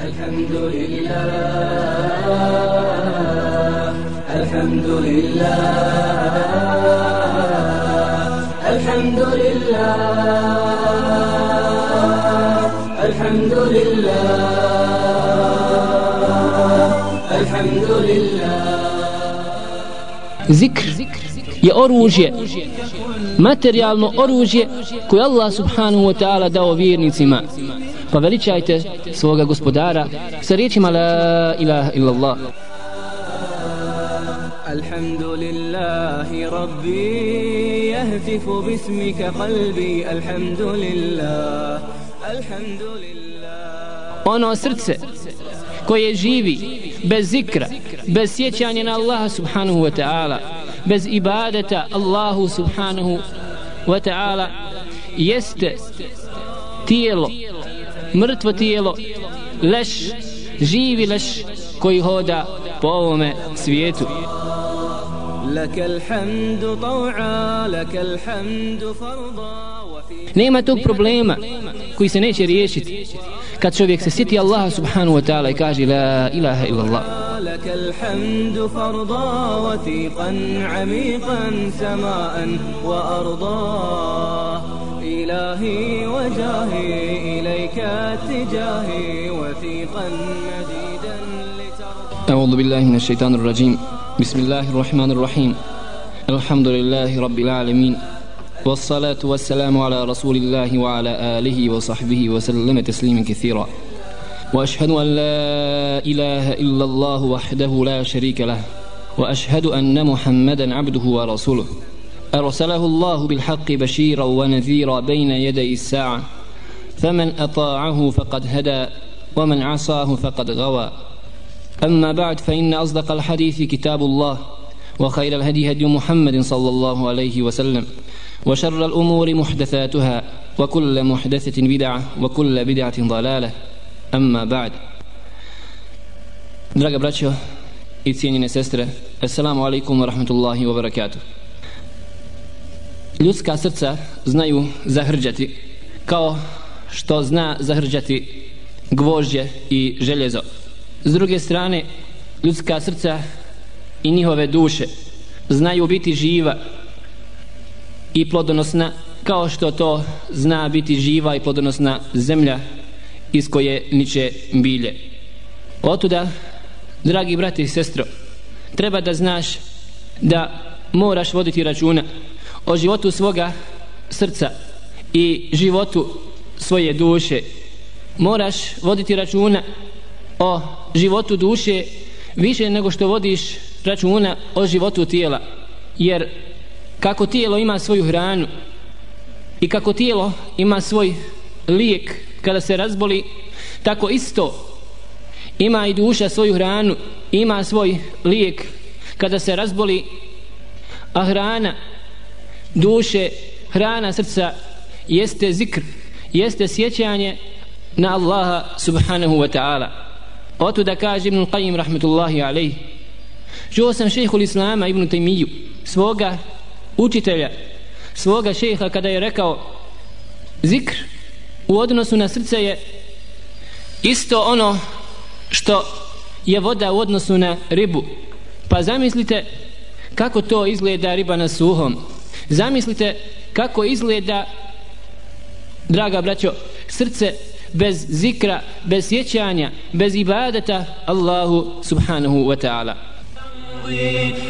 الحمد لله الحمد لله الحمد لله الحمد لله الحمد لله Zikr je oružje, materijalno oružje koje Allah subhanahu wa ta'ala dao vjernicima. Pa veličajte svoga gospodara sa riječima La ilaha illallah. الحمد لله ربي يهتف باسمك قلبي الحمد لله الحمد لله Ono srce koje živi bez zikra, bez sjećanja na Allaha subhanahu wa ta'ala, bez ibadeta Allahu subhanahu wa ta'ala, jeste tijelo, mrtvo tijelo, leš, živi leš koji hoda po ovome svijetu. لك الحمد طوعا لك الحمد فرضا وفي Nema tog problema koji se neće riješiti kad čovjek se siti Allaha subhanahu wa ta'ala i kaže la ilaha illallah. لك الحمد فرضا وثيقا عميقا سماء وأرضا إلهي وجاهي إليك اتجاهي وثيقا مديدا لترضى. أعوذ بالله من الشيطان الرجيم. بسم الله الرحمن الرحيم. الحمد لله رب العالمين. والصلاة والسلام على رسول الله وعلى آله وصحبه وسلم تسليما كثيرا. وأشهد أن لا إله إلا الله وحده لا شريك له. وأشهد أن محمدا عبده ورسوله. أرسله الله بالحق بشيرا ونذيرا بين يدي الساعة. فمن أطاعه فقد هدى ومن عصاه فقد غوى. أما بعد فإن أصدق الحديث كتاب الله وخير الهدي هدي محمد صلى الله عليه وسلم وشر الأمور محدثاتها وكل محدثة بدعة وكل بدعة ضلالة. أما بعد Draga braćo i cijenjene sestre, Assalamu alaikum. Ljudska srca znaju zahrđati kao što zna zahrđati gvožđe i željezo. S druge strane, ljudska srca i njihove duše znaju biti živa i plodonosna kao što to zna biti živa i plodonosna zemlja iz koje niče bilje. Otuda, dragi brati i sestro, treba da znaš da moraš voditi računa o životu svoga srca i životu svoje duše. Moraš voditi računa o životu duše više nego što vodiš računa o životu tijela. Jer kako tijelo ima svoju hranu i kako tijelo ima svoj lijek kada se razboli, tako isto ima i duša svoju hranu, ima svoj lijek kada se razboli, a hrana duše, hrana srca jeste zikr, jeste sjećanje na Allaha subhanahu wa ta'ala. Oto da kaže Ibn Qayyim rahmetullahi alaih. Čuo sam šehhul Islama Ibn Taymiju, svoga učitelja, svoga šeha kada je rekao zikr u odnosu na srce je isto ono što je voda u odnosu na ribu. Pa zamislite kako to izgleda riba na suhom. Zamislite kako izgleda, draga braćo, srce bez zikra, bez sjećanja, bez ibadeta Allahu subhanahu wa ta'ala.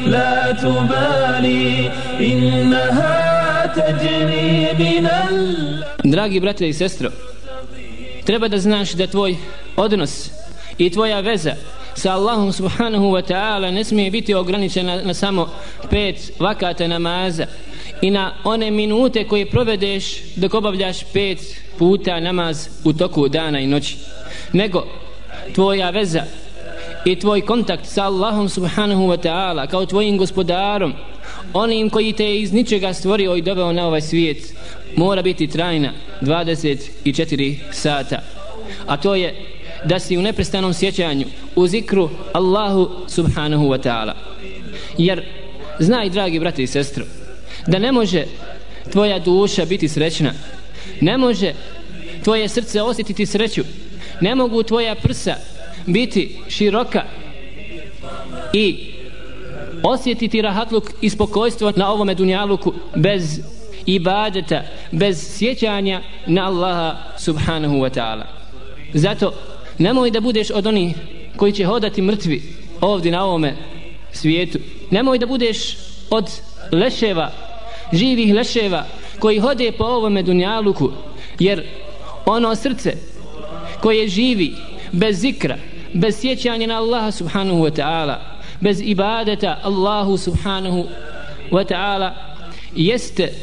لا تبالي إنها تجري من ال... Dragi brate i sestro, treba da znaš da tvoj odnos i tvoja veza sa Allahom subhanahu wa ta'ala ne smije biti ograničena na samo pet vakata namaza i na one minute koje provedeš dok obavljaš pet puta namaz u toku dana i noći. Nego tvoja veza i tvoj kontakt sa Allahom subhanahu wa ta'ala kao tvojim gospodarom onim koji te je iz ničega stvorio i doveo na ovaj svijet mora biti trajna 24 sata. A to je da si u neprestanom sjećanju u zikru Allahu subhanahu wa ta'ala. Jer znaj dragi brate i sestro da ne može tvoja duša biti srećna ne može tvoje srce osjetiti sreću ne mogu tvoja prsa biti široka i osjetiti rahatluk i spokojstvo na ovome dunjaluku bez ibadeta, bez sjećanja na Allaha subhanahu wa ta'ala. Zato nemoj da budeš od onih koji će hodati mrtvi ovdje na ovome svijetu. Nemoj da budeš od leševa, živih leševa koji hode po ovome dunjaluku jer ono srce koje živi bez zikra, bez sjećanja na Allaha subhanahu wa ta'ala, bez ibadeta Allahu subhanahu wa ta'ala jeste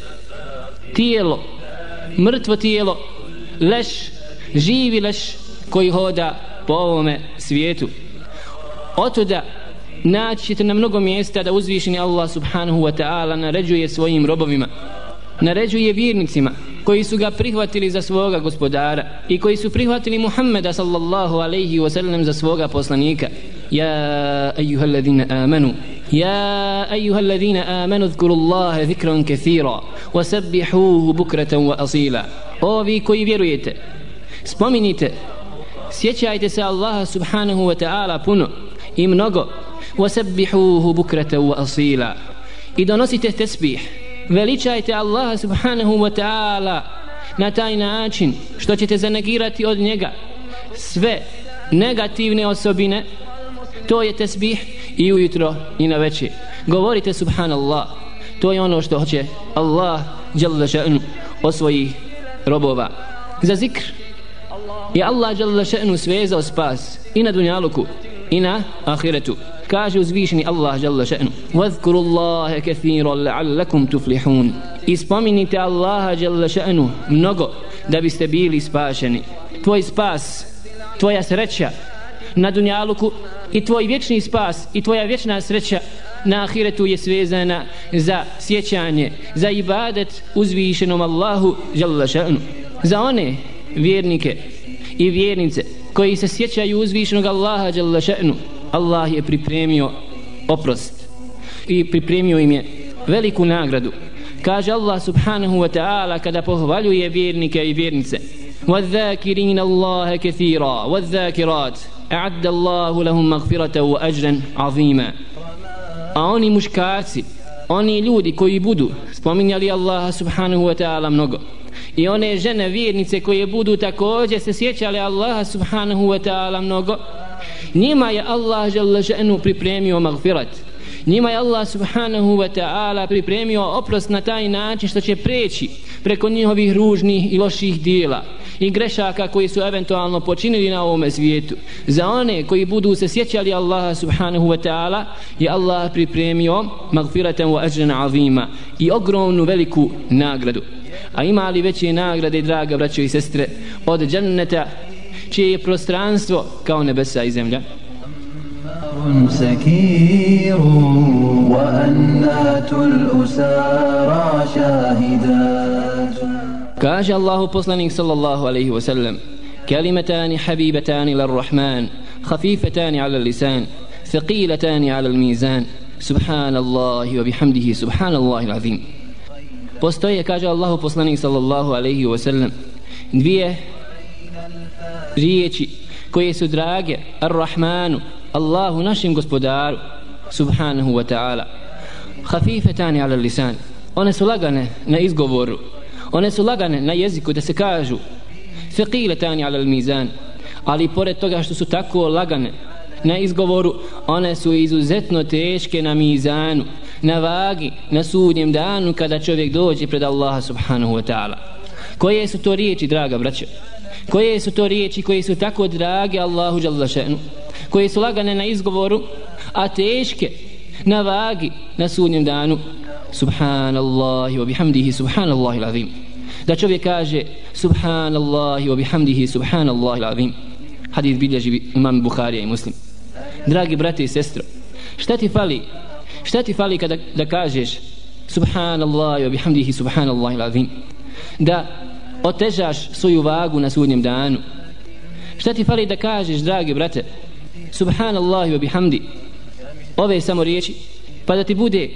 tijelo, mrtvo tijelo, leš, živi leš koji hoda po ovome svijetu. Otuda naći ćete na mnogo mjesta da uzvišeni Allah subhanahu wa ta'ala naređuje svojim robovima naređuje vjernicima koji su ga prihvatili za svoga gospodara i koji su prihvatili Muhammeda sallallahu alaihi wa sallam za svoga poslanika ja ejuha alladhina amanu يا أيها الذين آمنوا اذكروا الله ذكرا كثيرا وسبحوه بكرة وأصيلا O vi koji vjerujete, spominite, sjećajte se Allaha subhanahu wa ta'ala puno i mnogo, وسبحوه بكرة وأصيلا i donosite tesbih, veličajte Allaha subhanahu wa ta'ala na taj način što ćete zanegirati od njega sve negativne osobine to je tesbih i ujutro i na večer govorite subhanallah to je ono što hoće Allah jalla še'nu od svojih robova za zikr je Allah jalla še'nu svezao spas i na dunjaluku i na ahiretu kaže uzvišeni Allah dželle šanu vazkuru Allahe kathiran la'allakum tuflihun. Ispominite Allaha dželle šanu mnogo da biste bili spašeni. Tvoj spas tvoja sreća na dunjaluku i tvoj vječni spas i tvoja vječna sreća na ahiretu je svezana za sjećanje za ibadet uzvišenom Allahu dželle še'nu. Za one vjernike i vjernice koji se sjećaju uzvišenog Allaha dželle še'nu Allah je pripremio oprost i pripremio im je veliku nagradu kaže Allah subhanahu wa ta'ala kada pohvaljuje vjernike i vjernice والذاكرين الله كثيرا والذاكرات أعد الله لهم مغفرة وأجرا عظيما a oni muškarci oni ljudi koji budu spominjali Allaha subhanahu wa ta'ala mnogo i one žene vjernice koje budu također se sjećali Allaha subhanahu wa ta'ala mnogo njima je Allah žele ženu pripremio magfirat. Njima je Allah subhanahu wa ta'ala pripremio oprost na taj način što će preći preko njihovih ružnih i loših dijela i grešaka koji su eventualno počinili na ovome svijetu. Za one koji budu se sjećali Allaha subhanahu wa ta'ala je Allah pripremio magfiratan wa ajran azima i ogromnu veliku nagradu. A ima li veće nagrade draga braćo i sestre od dženneta čije je prostranstvo kao nebesa i zemlja. سكير وأنات الأسارى شاهدات كاج الله poslanik صلى الله عليه وسلم كلمتان حبيبتان للرحمن خفيفتان على اللسان ثقيلتان على الميزان سبحان الله وبحمده سبحان الله العظيم postoje kaže Allahu poslanik sallallahu alejhi ve sellem dvije riječi koje su drage Ar-Rahmanu Allahu našem gospodaru subhanahu wa ta'ala. Hafifetani ala lisan. One su lagane na izgovoru. One su lagane na jeziku da se kažu. Fekiletani ala mizan ali pored toga što su tako lagane na izgovoru one su izuzetno teške na mizanu na vagi na sudnjem danu kada čovjek dođe pred Allaha subhanahu wa ta'ala. Koje su to riječi draga braćo? Koje su to riječi koje su tako drage Allahu jalla koje su lagane na izgovoru a teške na vagi na sudnjem danu? Subhanallahi wa bihamdihi subhanallahi l'azim. Da čovjek kaže subhanallahi wa bihamdihi subhanallahi l'azim. Hadith bilježi imam Bukharija i muslim. Dragi brate i sestro šta ti fali? Šta ti fali kada da kažeš subhanallahi wa bihamdihi subhanallahi l'azim? Da otežaš svoju vagu na sudnjem danu. Šta ti fali da kažeš dragi brate? Subhanallahi wa bihamdi. Ove samo riječi pa da ti bude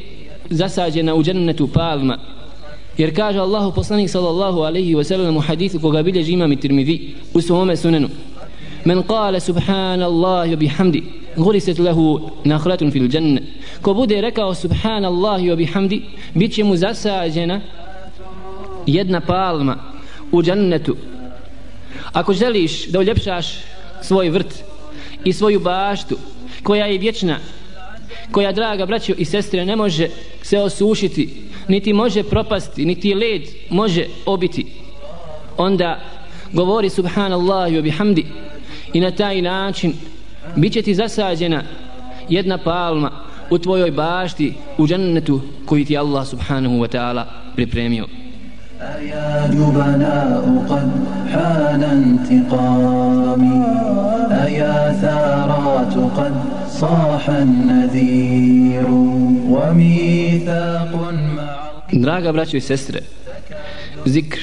zasađena u džennetu palma. Jer kaže Allahu poslanik sallallahu alaihi wa sallam u hadithu koga bilježi imam i tirmidhi u svome sunenu. Men kale subhanallahi wa bihamdi Guriset lehu nahratun fil dženne Ko bude rekao subhanallahi wa bihamdi Bit će mu zasađena jedna palma u džennetu. Ako želiš da uljepšaš svoj vrt i svoju baštu koja je vječna koja draga braćo i sestre ne može se osušiti niti može propasti niti led može obiti onda govori subhanallah i bihamdi i na taj način bit će ti zasađena jedna palma u tvojoj bašti u džennetu koji ti Allah subhanahu wa ta'ala pripremio. أيا جبناء قد حان انتقامي أيا ثارات قد صاح النذير وميثاق مع Draga braćo i sestre, zikr,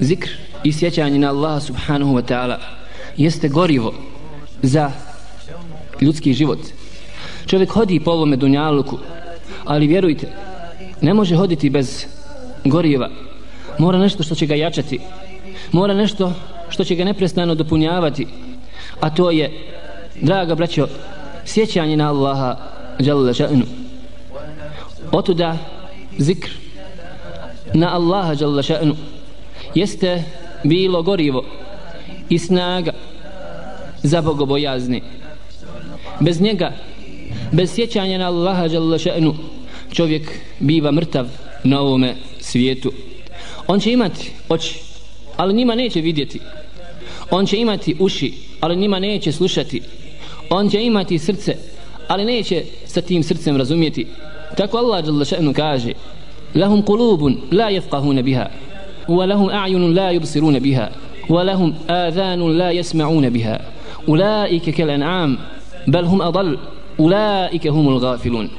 zikr i sjećanje na Allaha subhanahu wa ta'ala jeste gorivo za ljudski život. Čovjek hodi po ovome dunjaluku, ali vjerujte, ne može hoditi bez goriva. Mora nešto što će ga jačati. Mora nešto što će ga neprestano dopunjavati. A to je, draga braćo, sjećanje na Allaha dželle ša'nu. Otuda zikr na Allaha dželle ša'nu jeste bilo gorivo i snaga za bogobojazni. Bez njega, bez sjećanja na Allaha dželle ša'nu, čovjek biva mrtav na ovome svijetu. On će imati oči, ali njima neće vidjeti. On će imati uši, ali njima neće slušati. On će imati srce, ali neće sa tim srcem razumjeti. Tako Allah dželle še'nu kaže Lahum kulubun la yafqahuna biha Wa lahum a'yunun la yubsiruna biha Wa lahum adhanun la yasma'una biha Ulaike kal an'am bal hum adall, Ulaike humul ghafilun."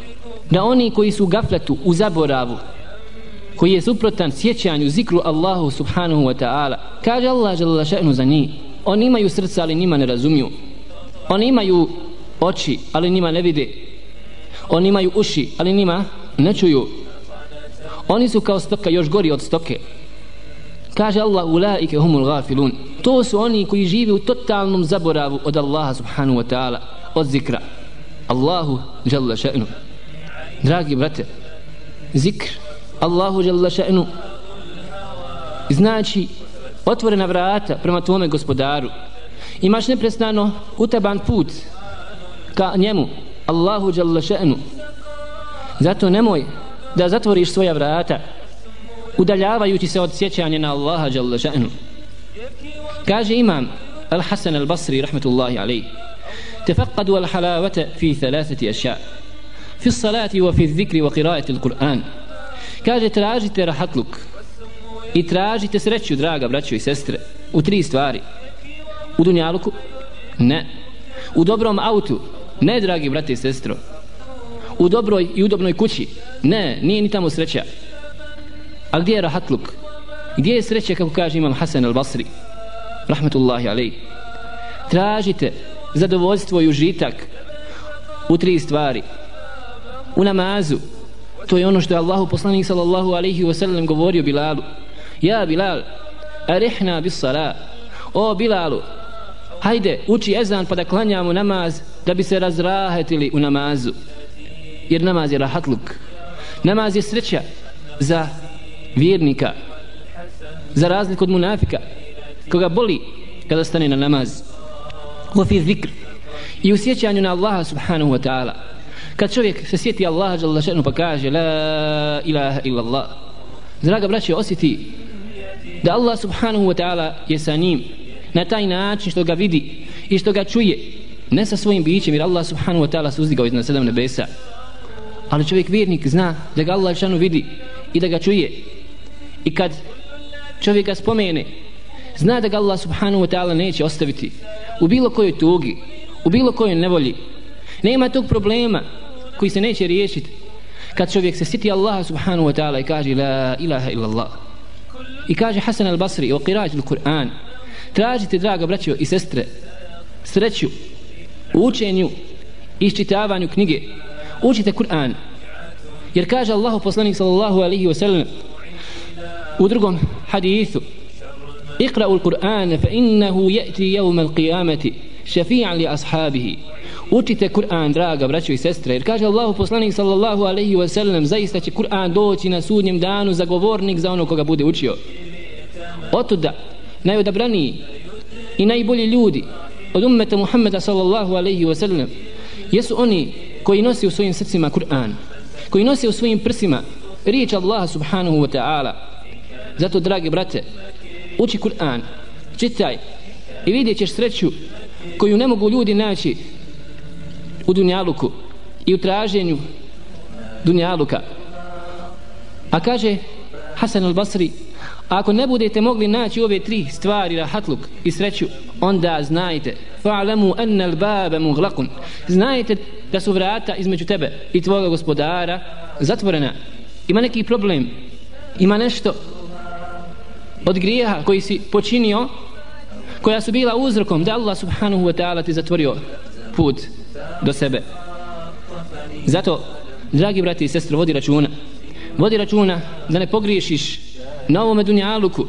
Da oni koji su gafletu u zaboravu koji je suprotan sjećanju zikru Allahu subhanahu wa ta'ala. Kaže Allah žele še'nu za njih oni imaju srca ali njima ne razumiju. Oni imaju oči ali njima ne vide. Oni imaju uši ali njima ne čuju. Oni su kao stoka još gori od stoke. Kaže Allah ulaike humul gafilun to su oni koji žive u totalnom zaboravu od Allaha subhanahu wa ta'ala od zikra. Allahu žele še'nu. Dragi brate zikr Allahu jalla še'nu znači otvorena vrata prema tvome gospodaru imaš neprestano utaban put ka njemu Allahu jalla še'nu zato nemoj da zatvoriš svoja vrata udaljavajući se od sjećanja na Allaha jalla še'nu kaže imam Al-Hasan Al-Basri rahmetullahi alejhi تفقدوا الحلاوة في ثلاثة أشياء في الصلاة وفي الذكر وقراءة القرآن Kaže, tražite rahatluk i tražite sreću, draga braćo i sestre, u tri stvari. U dunjaluku? Ne. U dobrom autu? Ne, dragi brate i sestro. U dobroj i udobnoj kući? Ne, nije ni tamo sreća. A gdje je rahatluk? Gdje je sreća, kako kaže imam Hasan al-Basri? Rahmetullahi alej. Tražite zadovoljstvo i užitak u tri stvari. U namazu, To je ono što je Allahu poslanik sallallahu alaihi wa sallam govorio Bilalu. Ja Bilal, arihna bis sala. O Bilalu, hajde, uči ezan pa da klanjamo namaz da bi se razrahetili u namazu. Jer namaz je rahatluk. Namaz je sreća za vjernika. Za razliku od munafika. Koga boli kada stane na namaz. Ufi zikr. I u sjećanju na Allaha subhanahu wa ta'ala. Kad čovjek se sjeti Allaha dželle pa kaže la ilaha illallah. Draga braće, osjeti da Allah subhanahu wa ta'ala je sa njim na taj način što ga vidi i što ga čuje ne sa svojim bićem jer Allah subhanahu wa ta'ala se uzdigao iznad sedam nebesa. Ali čovjek vjernik zna da ga Allah šanu vidi i da ga čuje. I kad čovjek ga spomene zna da ga Allah subhanahu wa ta'ala neće ostaviti. U bilo kojoj tugi u bilo kojoj nevolji nema tog problema. Koji se neće riješiti kad čovjek se siti Allaha subhanahu wa ta'ala i kaže la ilaha illa Allah i kaže Hasan al-Basri o qirađu Kur'an tražite draga braćo i sestre sreću u učenju i iščitavanju knjige učite Kur'an jer kaže Allahu poslanik sallallahu alaihi wa sallam u drugom hadithu اقرأوا القرآن فإنه يأتي يوم القيامة شفيعا لأصحابه Učite Kur'an, draga braćo i sestre, jer kaže Allahu poslanik sallallahu alaihi wa sallam, zaista će Kur'an doći na sudnjem danu za govornik za ono koga bude učio. Otuda, najodabraniji i najbolji ljudi od ummeta Muhammeda sallallahu alaihi wa sallam, jesu oni koji nosi u svojim srcima Kur'an, koji nosi u svojim prsima riječ Allaha subhanahu wa ta'ala. Zato, dragi brate, uči Kur'an, čitaj i vidjet ćeš sreću koju ne mogu ljudi naći u dunjaluku i u traženju dunjaluka. A kaže Hasan al-Basri, ako ne budete mogli naći ove tri stvari, rahatluk i sreću, onda znajte, fa'lamu anna al-baba mughlaqun. Znajte da su vrata između tebe i tvoga gospodara zatvorena. Ima neki problem, ima nešto od grijeha koji si počinio koja su bila uzrokom da Allah subhanahu wa ta'ala ti zatvorio put do sebe zato dragi brati i sestre vodi računa vodi računa da ne pogriješiš na ovome dunjaluku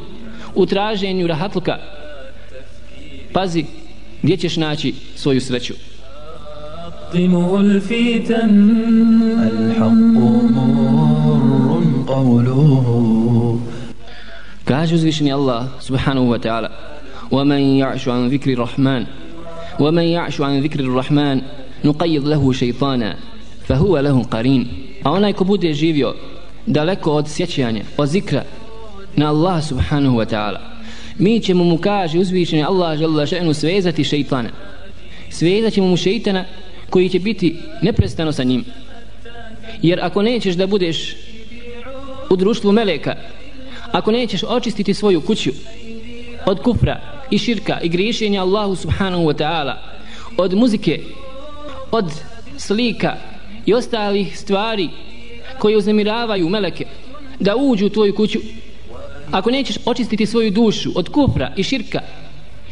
u traženju rahatluka pazi gdje ćeš naći svoju sreću طمه الفتن الحق مر قوله Kaže uzvišeni Allah subhanahu wa ta'ala ومن يعش عن ذكر الرحمن ومن يعش عن ذكر الرحمن نقيض له شيطانا فهو له قرين a onaj ko bude živio daleko od sjećanja od zikra na Allah subhanahu wa ta'ala mi ćemo mu kaže uzvišeni Allah žele še'nu svezati šeitana svezat ćemo mu šeitana koji će biti neprestano sa njim jer ako nećeš da budeš u društvu meleka ako nećeš očistiti svoju kuću od kufra i širka i griješenja Allahu subhanahu wa ta'ala. Od muzike od slika i ostalih stvari koje uznemiravaju meleke da uđu u tvoju kuću. Ako nećeš očistiti svoju dušu od kufra i širka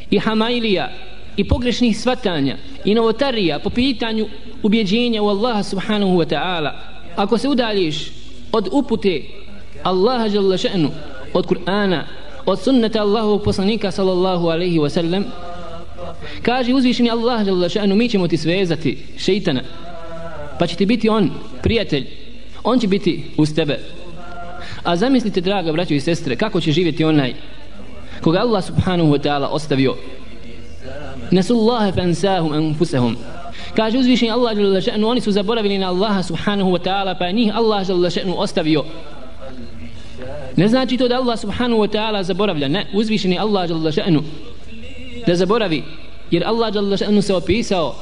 i hamailija i pogrešnih svatanja i novotarija po pitanju ubjeđenja u Allaha subhanahu wa ta'ala ako se udaljiš od upute Allaha jalla še'nu od Kur'ana od sunneta Allahovog poslanika sallallahu alaihi wa sallam. Kaže uzvišeni Allah šanu, mi ćemo ti svezati šeitana pa će ti biti on prijatelj on će biti uz tebe. A zamislite draga braćo i sestre kako će živjeti onaj koga Allah subhanahu wa ta'ala ostavio. Nasullaha fansahum anfusahum. Kaže uzvišeni Allah šanu, oni su zaboravili na Allaha subhanahu wa ta'ala pa njih Allah šanu, ostavio. Ne znači to da Allah subhanahu wa ta'ala zaboravlja, ne, uzvišeni Allah jalla še'nu da zaboravi, jer Allah jalla še'nu se opisao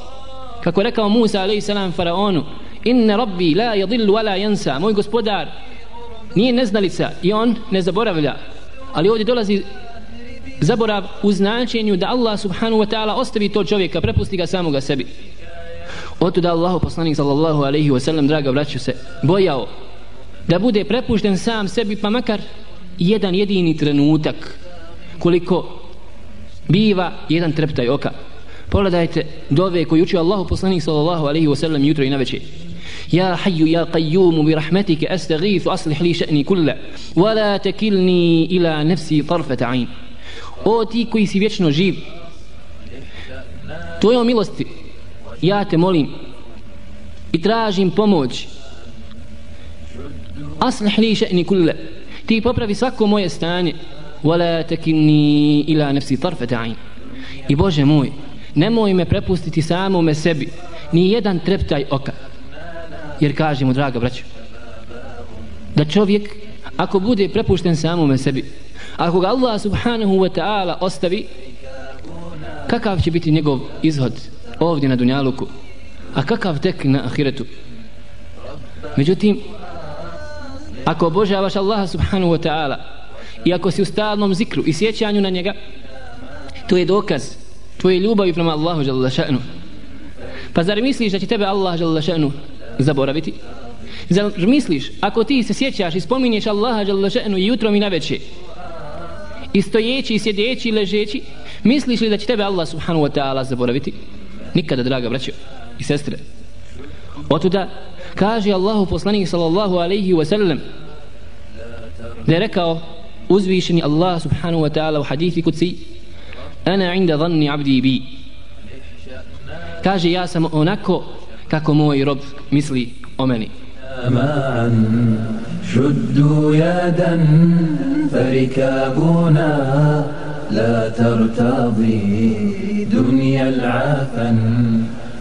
kako rekao Musa alaihi salam faraonu inna rabbi la yadillu wala yansa. Moj gospodar nije neznalica i on ne zaboravlja. Ali ovdje dolazi zaborav u značenju da Allah subhanahu wa ta'ala ostavi to čovjeka prepusti ga samoga sebi. Oto da Allahu poslanik sallallahu alaihi wa sallam draga braću se bojao da bude prepušten sam sebi pa makar jedan jedini trenutak koliko biva jedan treptaj oka pogledajte dove koji uči Allahu poslanik sallallahu alaihi wa sallam jutro i na večer يا حي يا قيوم برحمتك أستغيث أصلح لي شأني كله ولا تكلني إلى نفسي طرفة عين O ti koji si vječno živ Tvojom milosti Ja te molim I tražim pomoć aslih li še'ni kulle ti popravi svako moje stanje. wala takinni ila nafsi tarfata ayn i bože moj nemoj me prepustiti samome sebi ni jedan treptaj oka. Jer kažemo draga braćo da čovjek ako bude prepušten samome sebi ako ga Allah subhanahu wa ta'ala ostavi kakav će biti njegov izhod ovdje na dunjaluku a kakav tek na ahiretu? Međutim ako obožavaš Allaha subhanahu wa ta'ala i ako si u stalnom zikru i sjećanju na njega to je dokaz tvoje ljubavi prema Allahu žalala še'nu. pa zar misliš da će tebe Allah žalala še'nu zaboraviti? Zar misliš ako ti se sjećaš i spominješ Allaha žalala še'nu i jutrom i na večer i stojeći i sjedeći i ležeći misliš li da će tebe Allah subhanahu wa ta'ala zaboraviti? Nikada draga braćo i sestre. Otuda kaže Allahu poslanik sallallahu alaihi wa sallam da je rekao uzvišeni Allah subhanahu wa ta'ala u hadithi kuci Ana inda dhanni abdi bi Kaže ja sam onako kako moj rob misli o meni معا شدوا يدا فركابنا لا ترتضي دنيا العفن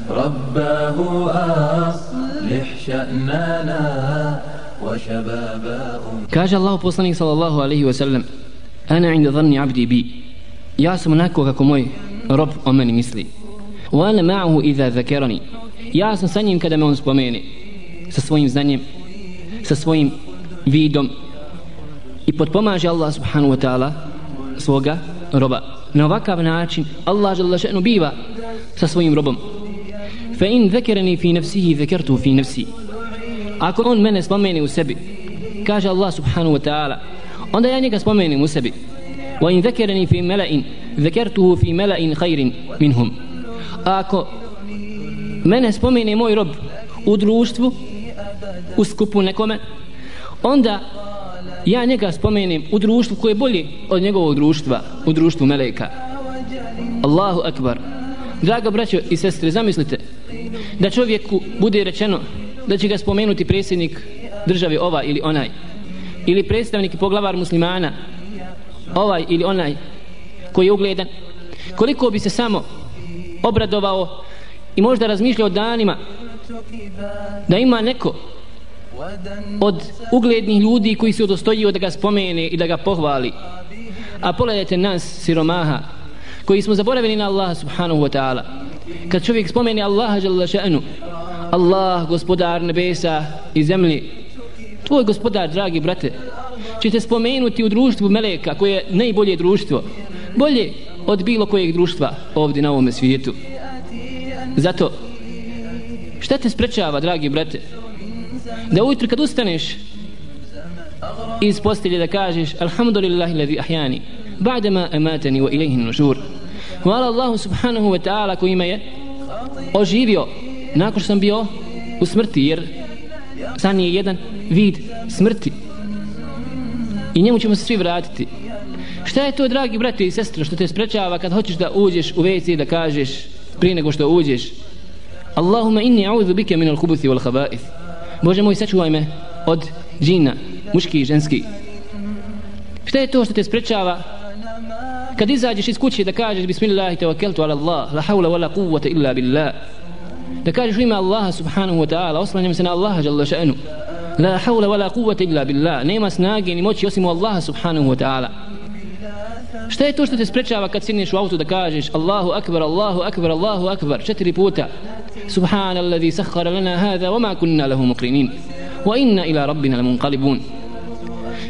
رباه أصلح شأننا وشبابا Kaže Allah poslanik sallallahu alaihi wa sallam Ana inda dhanni abdi bi Ja sam onako kako moj rob o meni misli Wa ana ma'ahu idha zakerani Ja sam sa njim kada me on spomene Sa svojim znanjem Sa svojim vidom I potpomaže Allah subhanahu wa ta'ala Svoga roba Na ovakav način Allah žele še'nu biva Sa svojim robom Fa in zakerani fi nafsihi dhakartu fi nafsi. Ako on mene spomene u sebi kaže Allah subhanahu wa ta'ala onda ja njega spomenem u sebi. Wa in zakarani fi mala'in dhakartuhu fi mala'in khairin minhum. Ako mene spomene moj rob u društvu u skupu nekome onda ja njega spomenem u društvu koje je bolje od njegovog društva u društvu meleka. Allahu akbar. Draga braćo i sestre zamislite da čovjeku bude rečeno da će ga spomenuti predsjednik države ova ili onaj ili predstavnik i poglavar muslimana ovaj ili onaj koji je ugledan koliko bi se samo obradovao i možda razmišljao danima da ima neko od uglednih ljudi koji se odostojio da ga spomene i da ga pohvali. A pogledajte nas siromaha koji smo zaboravili na Allaha subhanahu wa ta'ala kad čovjek spomeni Allaha jalla še'nu Allah gospodar nebesa i zemlji tvoj gospodar dragi brate će te spomenuti u društvu meleka koje je najbolje društvo bolje od bilo kojeg društva ovdje na ovom svijetu. Zato šta te sprečava dragi brate? Da ujutro kad ustaneš iz postelje da kažeš alhamdulillahi ladhi ahjani ba'dama amatani wa ilaihin nušur hvala Allahu subhanahu wa ta'ala koji me je oživio nakon što sam bio u smrti jer san je jedan vid smrti. I njemu ćemo se svi vratiti. Šta je to dragi brate i sestre što te sprečava kad hoćeš da uđeš u WC da kažeš prije nego što uđeš Allahumma inni a'udhu bike min al-khubuthi wal khaba'ith. Bože moj sačuvaj me od džina muški i ženski šta je to što te sprečava kad izađeš iz kuće da kažeš bismillah tawakkaltu ala Allah la hawla wala quwwata illa billah. Da kažeš ima ime Allaha subhanahu wa ta'ala oslanjam se na Allaha jalla še'nu. La hawla wala quwwata illa billah. Nema snage ni moći osim u Allaha subhanahu wa ta'ala. Šta je to što te sprečava kad sinješ u auto da kažeš Allahu akbar, Allahu akbar, Allahu akbar četiri puta? Subhana alladhi lana hada wa ma kunna lahu muqrinin. Wa inna ila rabbina lamunqalibun.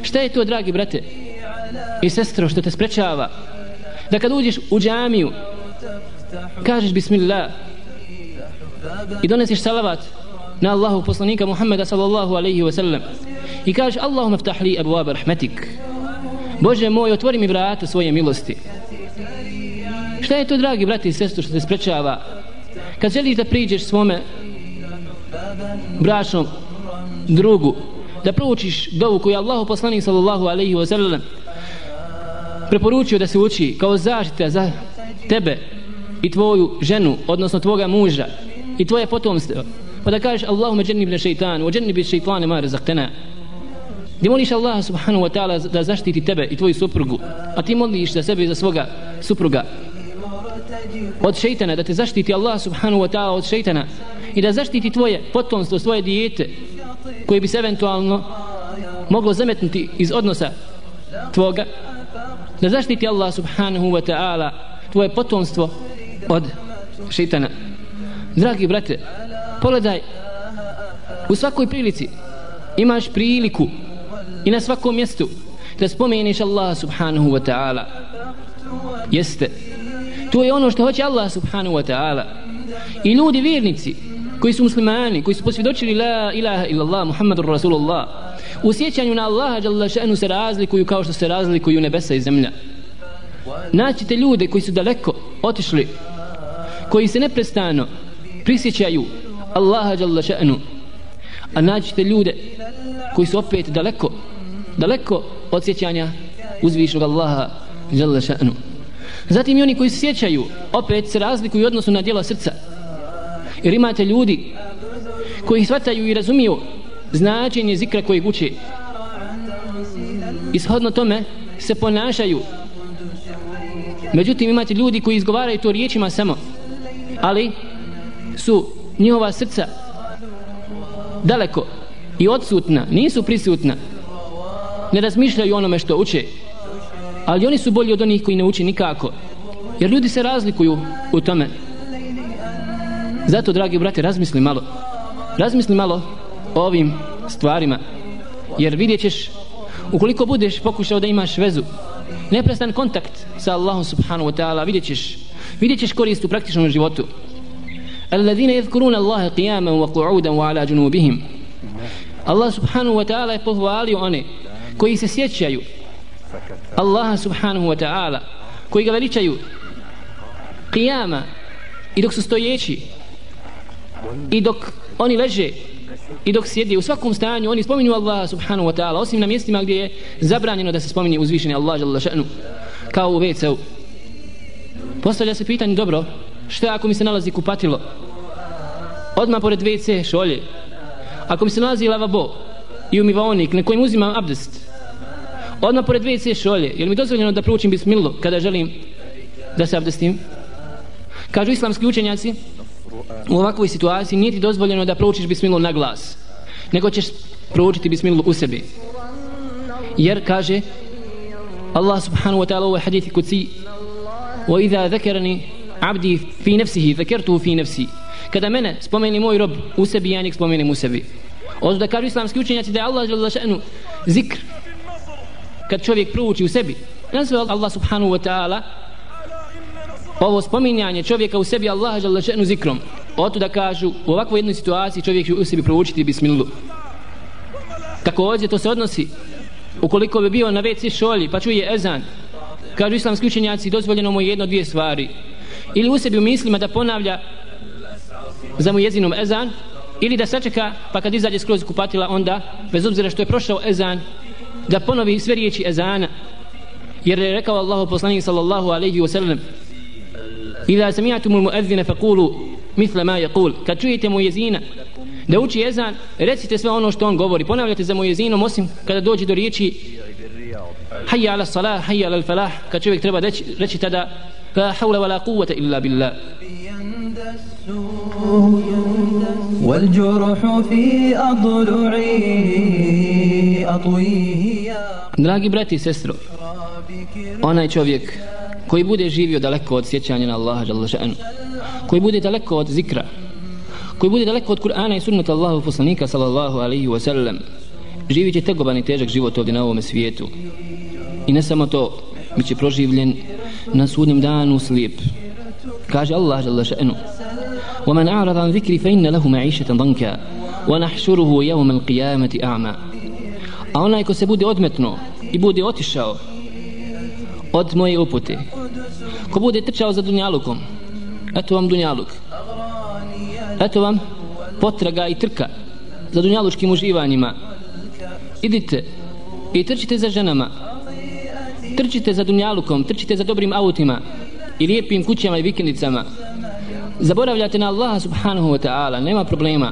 Šta je to dragi brate i sestro što te sprečava da kad uđeš u džamiju kažeš bismillah i donesiš salavat na Allahu poslanika Muhammeda sallallahu alaihi wa sallam i kažeš Allahum aftah li abuab rahmetik Bože moj otvori mi vrata svoje milosti. Šta je to dragi brati i sestro što te sprečava? Kad želiš da priđeš svome bračnom drugu da proučiš dovu koju Allahu poslanik sallallahu alaihi wa sallam preporučio da se uči kao zaštita za tebe i tvoju ženu odnosno tvoga muža i tvoje potomstvo. Pa da kažeš Allahumma jannibna šeitan o dženni bi šeitane ma razaktena. gdje moliš Allah subhanahu wa ta'ala da zaštiti tebe i tvoju suprugu a ti moliš za sebe i za svoga supruga? Od šeitana da te zaštiti Allah subhanahu wa ta'ala od šeitana i da zaštiti tvoje potomstvo svoje dijete koje bi se eventualno moglo zametnuti iz odnosa tvoga da zaštiti Allah subhanahu wa ta'ala tvoje potomstvo od šitana dragi brate pogledaj u svakoj prilici imaš priliku i na svakom mjestu da spomeniš Allah subhanahu wa ta'ala. Jeste. To je ono što hoće Allah subhanahu wa ta'ala. I ljudi vjernici koji su muslimani koji su posvjedočili la ilaha illallah muhammadur rasulullah u sjećanju na Allaha dželle šanu se razlikuju kao što se razlikuju nebesa i zemlja naćite ljude koji su daleko otišli koji se neprestano prisjećaju Allaha dželle šanu. a naćite ljude koji su opet daleko daleko od sjećanja uzvišnog Allaha dželle šanu. Zatim i oni koji se sjećaju, opet se razlikuju odnosu na djela srca. Jer imate ljudi koji shvataju i razumiju značenje zikra kojeg uče. Ishodno tome se ponašaju. Međutim, imate ljudi koji izgovaraju to riječima samo. Ali su njihova srca daleko i odsutna, nisu prisutna. Ne razmišljaju onome što uče. Ali oni su bolji od onih koji ne uče nikako. Jer ljudi se razlikuju u tome. Zato, dragi brate, razmisli malo. Razmisli malo ovim stvarima. Jer vidjet ćeš, ukoliko budeš pokušao da imaš vezu, neprestan kontakt sa Allahom subhanahu wa ta'ala, vidjet ćeš, vidjet ćeš korist u praktičnom životu. Alladine yadhkuruna Allahe qiyaman wa qu'udan wa ala junubihim. Allah subhanahu wa ta'ala je pohvalio one koji se sjećaju Allaha subhanahu wa ta'ala koji ga veličaju qiyama i dok su stojeći i dok oni leže i dok sjedi u svakom stanju oni spominju Allaha subhanahu wa ta'ala osim na mjestima gdje je zabranjeno da se spominje uzvišeni Allah žalala še'nu kao u WC-u. Postavlja se pitanje dobro šta ako mi se nalazi kupatilo? Odmah pored WC šolje. Ako mi se nalazi lavabo i umivaonik na kojem uzimam abdest odmah pored WC šolje. Je mi dozvoljeno da proučim bismillu kada želim da se abdestim? Kažu islamski učenjaci u ovakvoj situaciji nije ti dozvoljeno da proučiš bismilu na glas nego ćeš proučiti bismilu u sebi. Jer kaže Allah subhanahu wa ta'ala u hadithi kuci wa idha dhakarani abdi fi nafsihi dhakartuhu fi nafsi. Kada mene spomeni moj rob u sebi ja njeg spomenem u sebi. Ovo da kažu islamski učenjaci da je Allah šanu, zikr kad čovjek prouči u sebi. Nazve Allah subhanahu wa ta'ala Pa ovo spominjanje čovjeka u sebi Allaha žele zikrom. Oto da kažu u ovakvoj jednoj situaciji čovjek će u sebi proučiti bismilu. Kako ovdje to se odnosi ukoliko bi bio na WC šolji pa čuje ezan kažu islamski učenjaci dozvoljeno mu je jedno dvije stvari. Ili u sebi u mislima da ponavlja za mu jezinom ezan ili da sačeka pa kad izađe skroz kupatila onda bez obzira što je prošao ezan da ponovi sve riječi ezana. Jer je rekao Allahu poslanik sallallahu alejhi ve sellem Iza samijatumul muezzine faqulu misle ma yaqul kad čujete da uči jezan recite sve ono što on govori ponavljate za mu jezinom osim kada dođe do riječi hayya ala salah hayya ala falah kad čovjek treba reći, reći tada la hawla wala quwwata illa billah والجرح في أضلعي أطويه Dragi brati i sestro, onaj čovjek koji bude živio daleko od sjećanja na Allaha Đalešanu, koji bude daleko od zikra, koji bude daleko od Kur'ana i sunnata Allahu poslanika sallallahu alaihi wa sallam, živit će tegoban i težak život ovdje na ovome svijetu. I ne samo to, bit će proživljen na sudnjem danu slijep. Kaže Allah Đalešanu, ومن أعرض عن ذكري فإن له معيشة ضنكا ونحشره يوم القيامة أعمى a onaj ko se bude odmetno i bude otišao od moje upute ko bude trčao za dunjalukom eto vam dunjaluk. Eto vam potraga i trka za dunjalučkim uživanjima. Idite i trčite za ženama. Trčite za dunjalukom trčite za dobrim autima i lijepim kućama i vikendicama. Zaboravljate na Allaha subhanahu wa ta'ala nema problema.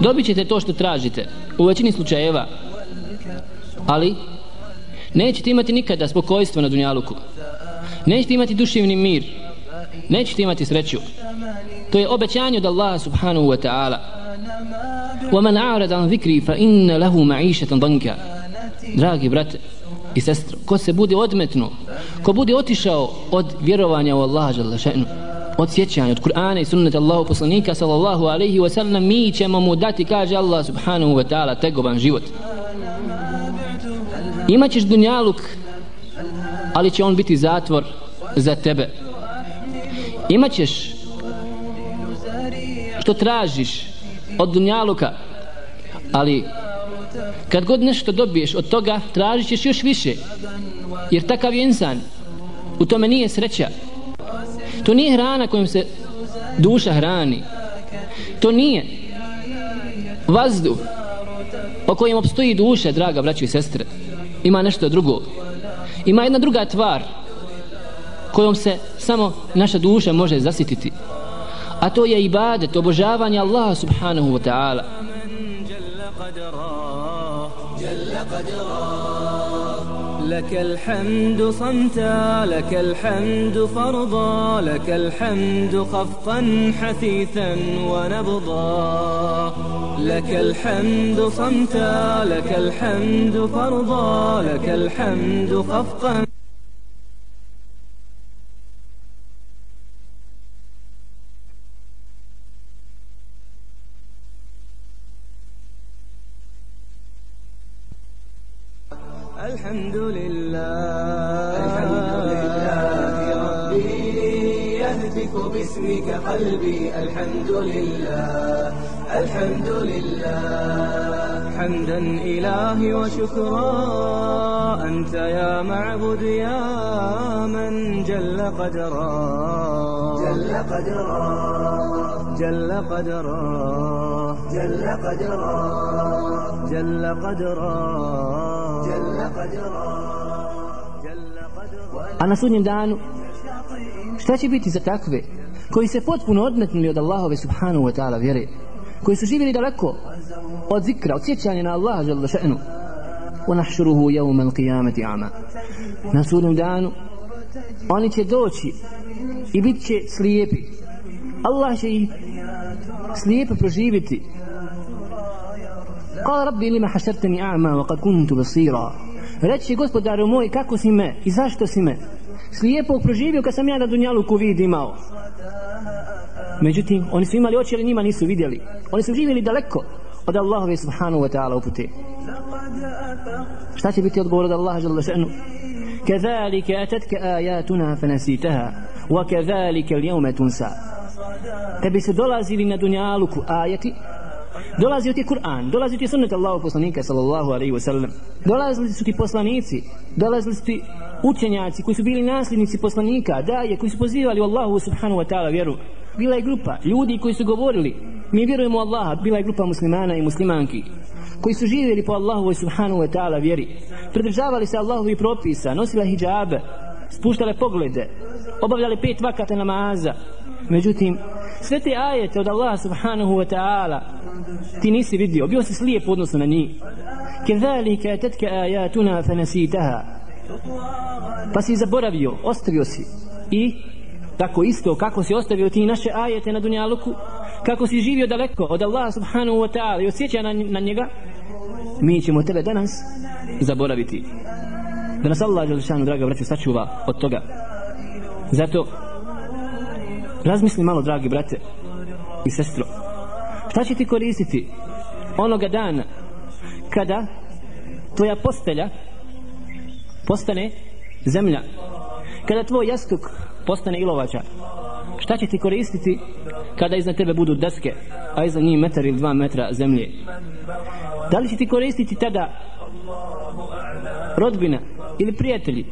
Dobit ćete to što tražite u većini slučajeva. Ali nećete imati nikada spokojstvo na dunjaluku nećete imati duševni mir nećete imati sreću to je obećanje od Allaha subhanahu wa ta'ala وَمَنْ أَعْرَدَ عَنْ ذِكْرِي فَإِنَّ لَهُ مَعِيشَةً ضَنْكَ dragi brate i sestro ko se bude odmetno ko bude otišao od vjerovanja u Allaha žele še'nu od sjećanja od Kur'ana i sunnata Allahu poslanika sallallahu alaihi wa sallam mi ćemo mu dati kaže Allah subhanahu wa ta'ala tegoban život imaćeš dunjaluk ali će on biti zatvor za tebe. Imaćeš što tražiš od dunjaluka ali kad god nešto dobiješ od toga tražit ćeš još više jer takav je insan. U tome nije sreća. To nije hrana kojom se duša hrani. To nije vazduh o kojem obstoji duša draga braćo i sestre. Ima nešto drugo. Ima jedna druga tvar kojom se samo naša duša može zasititi. A to je ibadet, obožavanje Allaha subhanahu wa ta'ala. لك الحمد صمتا لك الحمد فرضا لك الحمد خفقا حثيثا ونبضا. لك الحمد صمتا لك الحمد فرضا لك الحمد خفقا الحمد لله الحمد لله. ربي يهتف باسمك قلبي. الحمد لله. الحمد لله. حمدا إلهي وشكرا أنت يا معبد يا من جل قدرا جل قدرا جل قدرا جل قدرا جل قدرا جل قدرا A na sudnjem danu, šta će biti za takve koji se potpuno odmetnuli od Allahove subhanahu wa ta'ala vjere, koji su živjeli daleko od zikra, od sjećanja na Allaha žele še'nu, ونحشره يوم القيامة أعمى na sudnjem danu oni će doći i bit će slijepi Allah će ih slijepo proživiti قال ربي لما حشرتني أعمى وقد كنت بصيرا reći gospodaru moj kako si me i zašto si me slijepog proživio kad sam ja na dunjaluku vid imao međutim oni su imali oči ali njima nisu vidjeli oni su živjeli daleko od Allahove subhanahu wa ta'ala upute šta će biti odgovor od Allaha žele še'nu كذلك أتتك آياتنا فنسيتها وكذلك اليوم تنسى tebi su dolazili na dunjaluku ajeti dolazio ti Kur'an dolazio ti sunnet Allahu poslanika sallallahu alaihi wa sallam dolazili su ti poslanici dolazili su ti učenjaci koji su bili nasljednici poslanika daje koji su pozivali u Allahu subhanahu wa ta'ala vjeru bila je grupa ljudi koji su govorili mi vjerujemo u Allaha bila je grupa muslimana i muslimanki koji su živjeli po Allahu subhanahu wa ta'ala vjeri pridržavali se Allahovi propisa nosila hijabe spuštale poglede obavljali pet vakata namaza međutim sve te ajete od Allaha subhanahu wa ta'ala ti nisi vidio bio si slijep u odnosu na njih كذلك أتتك آياتنا فنسيتها pa si zaboravio, ostavio si i tako isto kako si ostavio ti naše ajete na dunjaluku? Kako si živio daleko od Allaha subhanahu wa ta'ala i osjeća na, na njega? Mi ćemo tebe danas zaboraviti. Da nas Allah Đelšanu draga braću, sačuva od toga. Zato razmisli malo dragi brate i sestro šta će ti koristiti onoga dana kada tvoja postelja postane zemlja kada tvoj jastuk postane ilovača. Šta će ti koristiti kada iznad tebe budu deske a iznad njih metar ili dva metra zemlje? Da li će ti koristiti tada rodbina ili prijatelji?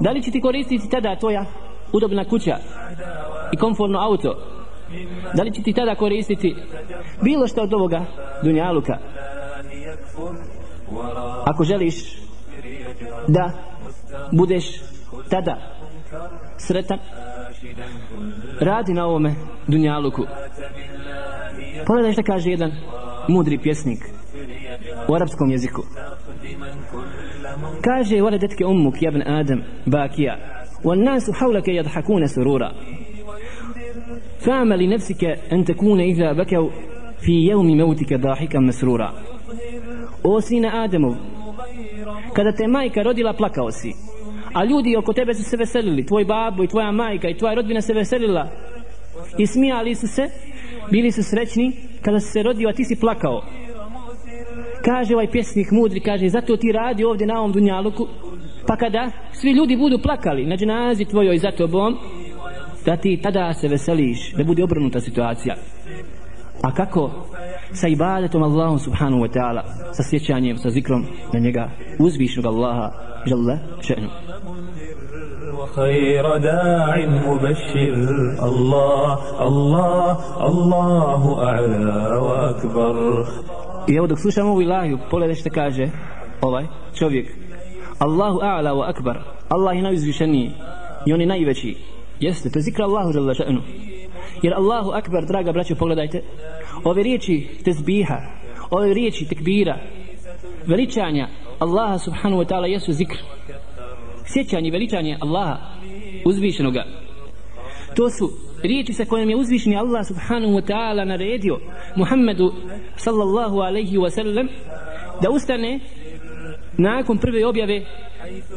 Da li će ti koristiti tada tvoja udobna kuća i komfortno auto? Da li će ti tada koristiti bilo što od ovoga dunjaluka? Ako želiš da budeš tada sretan radi na ovome dunjaluku pogledaj što kaže jedan mudri pjesnik u arapskom jeziku kaže ولدتك أمك يا ابن آدم باكيا والناس حولك يضحكون سرورا فاعمل لنفسك أن تكون إذا بكوا في يوم موتك ضاحكا مسرورا O sine Ademov, kada te majka rodila plakao si, a ljudi oko tebe su se veselili, tvoj babo i tvoja majka i tvoja rodbina se veselila i smijali su se, bili su srećni kada si se rodio, a ti si plakao. Kaže ovaj pjesnik mudri, kaže, zato ti radi ovdje na ovom dunjaluku, pa kada svi ljudi budu plakali na dženazi tvojoj za tobom, da ti tada se veseliš, da bude obrnuta situacija. A kako? Sa ibadetom Allahom subhanahu wa ta'ala, sa sjećanjem, sa zikrom na njega uzvišnog Allaha, žele še'nu. وخير داع مبشر الله الله الله أعلى وأكبر I evo dok slušam ovu ilahiju, pogledaj što kaže ovaj čovjek. Allahu a'la wa akbar Allah je najuzvišeniji i on je najveći jeste to je zikra Allahu žele še'nu jer Allahu akbar draga braćo pogledajte ove riječi tezbiha ove riječi tekbira veličanja Allaha subhanahu wa ta'ala jesu zikr. Sjećanje veličanje Allaha uzvišenoga. To su riječi sa kojim je uzvišeni Allah subhanahu wa ta'ala naredio Muhammedu sallallahu alaihi wa sallam da ustane nakon prve objave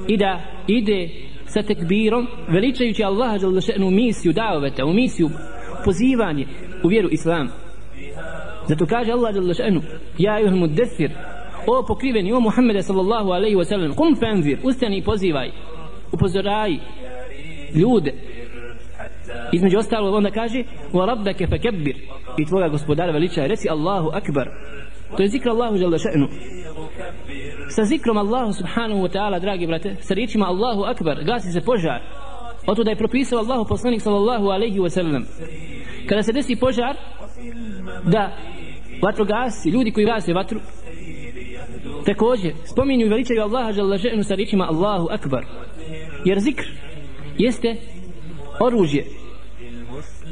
i da ide sa tekbirom veličajući Allaha žele misiju daveta u misiju pozivanje u vjeru Islam. Zato kaže Allah dželle še'nu ja juhel muddesir o pokriveni o Muhammede sallallahu alaihi ve sellem kum fanzir ustani pozivaj upozoraj ljude. Između ostalo onda kaže wa rabbeke fekebbir i tvoga gospodara veličaj reci Allahu akbar. To je zikr Allahu dželle še'nu. Sa zikrom Allahu subhanahu wa ta'ala dragi brate sa riječima Allahu akbar gasi se požar. Oto da je propisao Allahu poslanik sallallahu alejhi ve sellem kada se desi požar da vatrogasi ljudi koji gase vatru također spominju i veličaju Allaha žalaženu sa riječima Allahu akbar jer zikr jeste oružje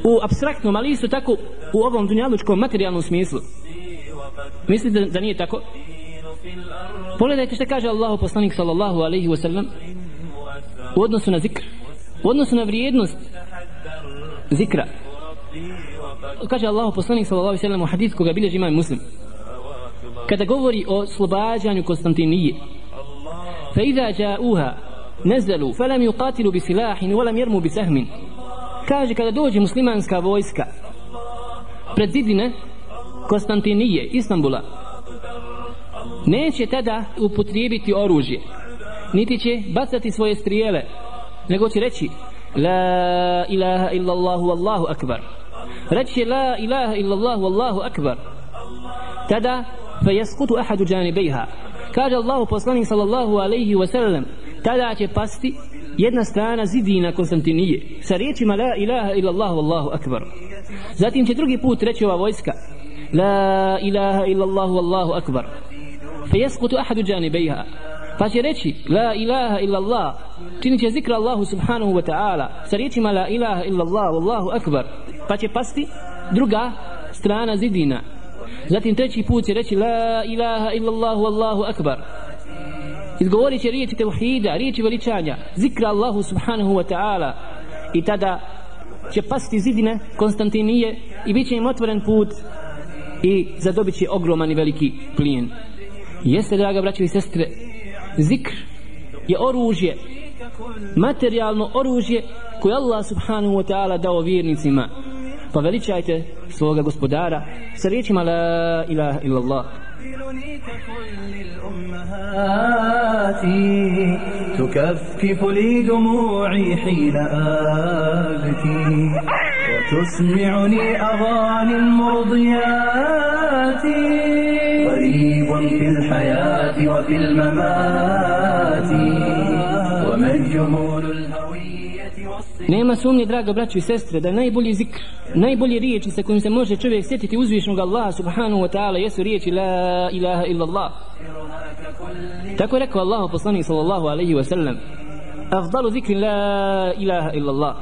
u abstraktnom, ali isto tako u ovom dunjalučkom materijalnom smislu. Mislite da, da nije tako? Pogledajte što kaže Allahu poslanik sallallahu alaihi wa sallam u odnosu na zikr, u odnosu na vrijednost zikra kaže Allahu poslanik sallallahu alejhi ve sellem u hadisu koga bilježi imam Muslim. Kada govori o slobađanju Konstantinije fa iza ja'uha nazalu falam yuqatilu bi silahin wa lam yarmu bi sahm kaže kada dođe muslimanska vojska pred zidine Konstantinije Istanbula neće tada upotrijebiti oružje niti će bacati svoje strijele nego će reći la ilaha illallah wallahu akbar reći la ilaha illallah wallahu akbar. Tada fe jeskutu ahadu džanibejha kaže Allahu poslanik sallallahu alaihi wasallam tada će pasti jedna strana zidina Konstantinije sa riječima la ilaha illallah wallahu akbar. Zatim će drugi put reći ova vojska la ilaha illallah wallahu akbar. Fe jeskutu ahadu džanibejha pa će reći la ilaha illallah. Čini će zikra Allahu subhanahu wa ta'ala. Sa riječima la ilaha illallah wallahu akbar pa će pasti druga strana zidina zatim treći put će reći la ilaha illallah wallahu akbar izgovorit će riječi tevhida, riječi veličanja, zikra Allahu subhanahu wa ta'ala i tada će pasti zidine Konstantinije i bit će im otvoren put i zadobit će ogroman i veliki plijen. Jeste, draga braće i sestre, zikr je oružje, materijalno oružje koje Allah subhanahu wa ta'ala dao vjernicima. Pa veličajte svoga gospodara sa riječima la ilaha illallah. تكفكف لي دموعي حين آبكي وتسمعني أغاني المرضيات غريب في الحياة وفي الممات Nema sumnje, draga braćo i sestre, da je najbolji zikr, najbolje riječi sa kojim se može čovjek sjetiti uzvišnog Allaha subhanahu wa ta'ala jesu riječi La ilaha illallah. Tako je rekao Allahu poslanik sallallahu alaihi wa sallam. Afdalu zikri la ilaha illallah.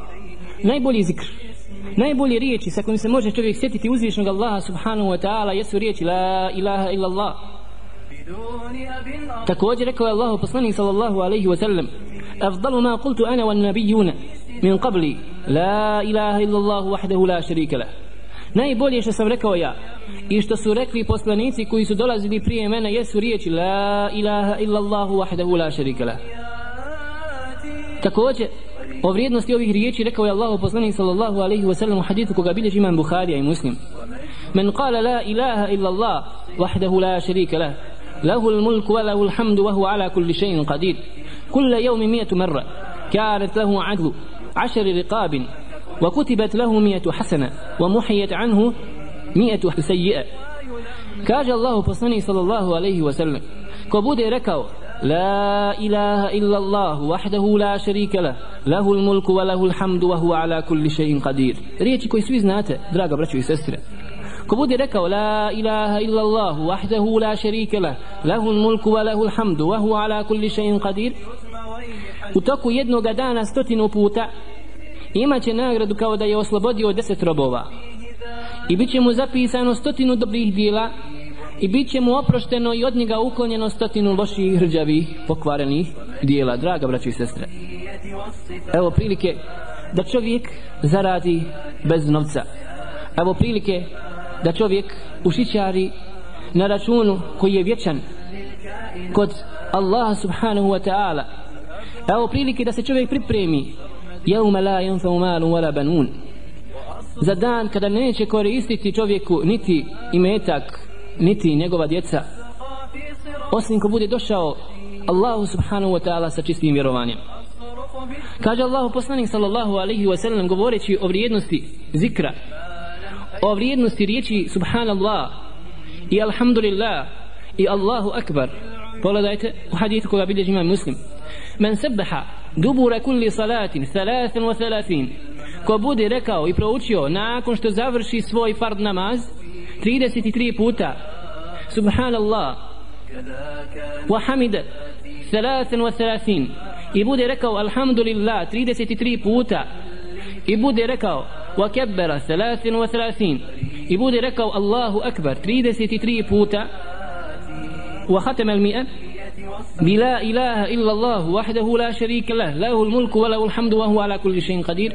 Najbolji zikr Najbolje riječi sa kojim se može čovjek sjetiti uzvišnog Allaha subhanahu wa ta'ala jesu riječi la ilaha illallah. Također rekao je Allahu poslanik sallallahu alaihi wa sallam أفضل ما قلت أنا والنبيون من قبلي لا إله إلا الله وحده لا شريك له Najbolje što sam rekao ja i što su rekli poslanici koji su dolazili prije mene jesu riječi La ilaha illallahu wahdahu la sharika lah Također o vrijednosti ovih riječi rekao je Allahu poslanik sallallahu alaihi wa sallam u hadithu koga bilježi imam Buharija i Muslim من قال لا إله إلا الله وحده لا شريك له له الملك وله الحمد وهو على كل شيء قدير كل يوم مئة مرة كانت له عدل عشر رقاب وكتبت له مئة حسنة ومحيت عنه مئة سيئة. كاج الله فصني صلى الله عليه وسلم. كبودي ركو. لا إله إلا الله وحده لا شريك له. له الملك وله الحمد وهو على كل شيء قدير. ريتي كويسويز ناتا. دراجة براتشو يسسترا. Ko bude rekao la ilaha illa Allah wahdahu la sharika lah lahul al-mulku wa lahul al-hamdu wa huwa ala kulli shay'in qadir. U toku jednog dana stotinu puta imaće nagradu kao da je oslobodio deset robova. I bit će mu zapisano stotinu dobrih dijela i bit će mu oprošteno i od njega uklonjeno stotinu loših hrđavih pokvarenih dijela. Draga braći i sestre evo prilike da čovjek zaradi bez novca. Evo prilike da čovjek ušićari na računu koji je vječan kod Allaha subhanahu wa ta'ala. Evo prilike da se čovjek pripremi jevme la jenfeu malu wala banun. Za dan kada neće koristiti čovjeku niti imetak niti njegova djeca osim ko bude došao Allahu subhanahu wa ta'ala sa čistim vjerovanjem. Kaže Allahu poslanik sallallahu alaihi wa sallam govoreći o vrijednosti zikra o vrijednosti riječi subhanallah i alhamdulillah i Allahu akbar. Pogledajte u hadithu koga bilježi imam muslim. Men sebaha dubura kulli salatin thalathan wa thalathin ko bude rekao i proučio nakon što završi svoj fard namaz 33 puta subhanallah. Wa hamida thalathan wa thalathin i bude rekao alhamdulillah 33 puta i bude rekao wa kabbara thalathan wa thalathin i bude rekao Allahu akbar 33 puta wa khatama al-mi'a بلا إله إلا الله وحده لا شريك له له الملك وله الحمد وهو على كل شيء قدير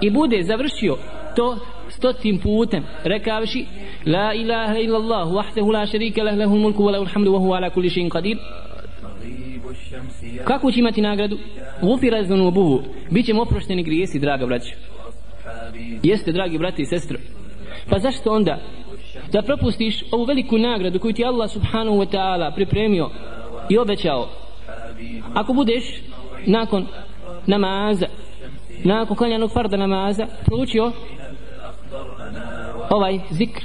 i bude završio to stotim putem rekavši la ilaha illa Allah wahdahu la sharika lah lahu mulku wa lahu alhamdu wa huwa ala kulli shay'in qadir kako će imati nagradu? Gufira zunubuhu bit ćemo oprošteni grijesi draga braća. jeste dragi brati i sestre. Pa zašto onda? Da propustiš ovu veliku nagradu koju ti Allah subhanahu wa ta'ala pripremio i obećao. Ako budeš nakon namaza nakon klanjanog farda namaza proučio ovaj zikr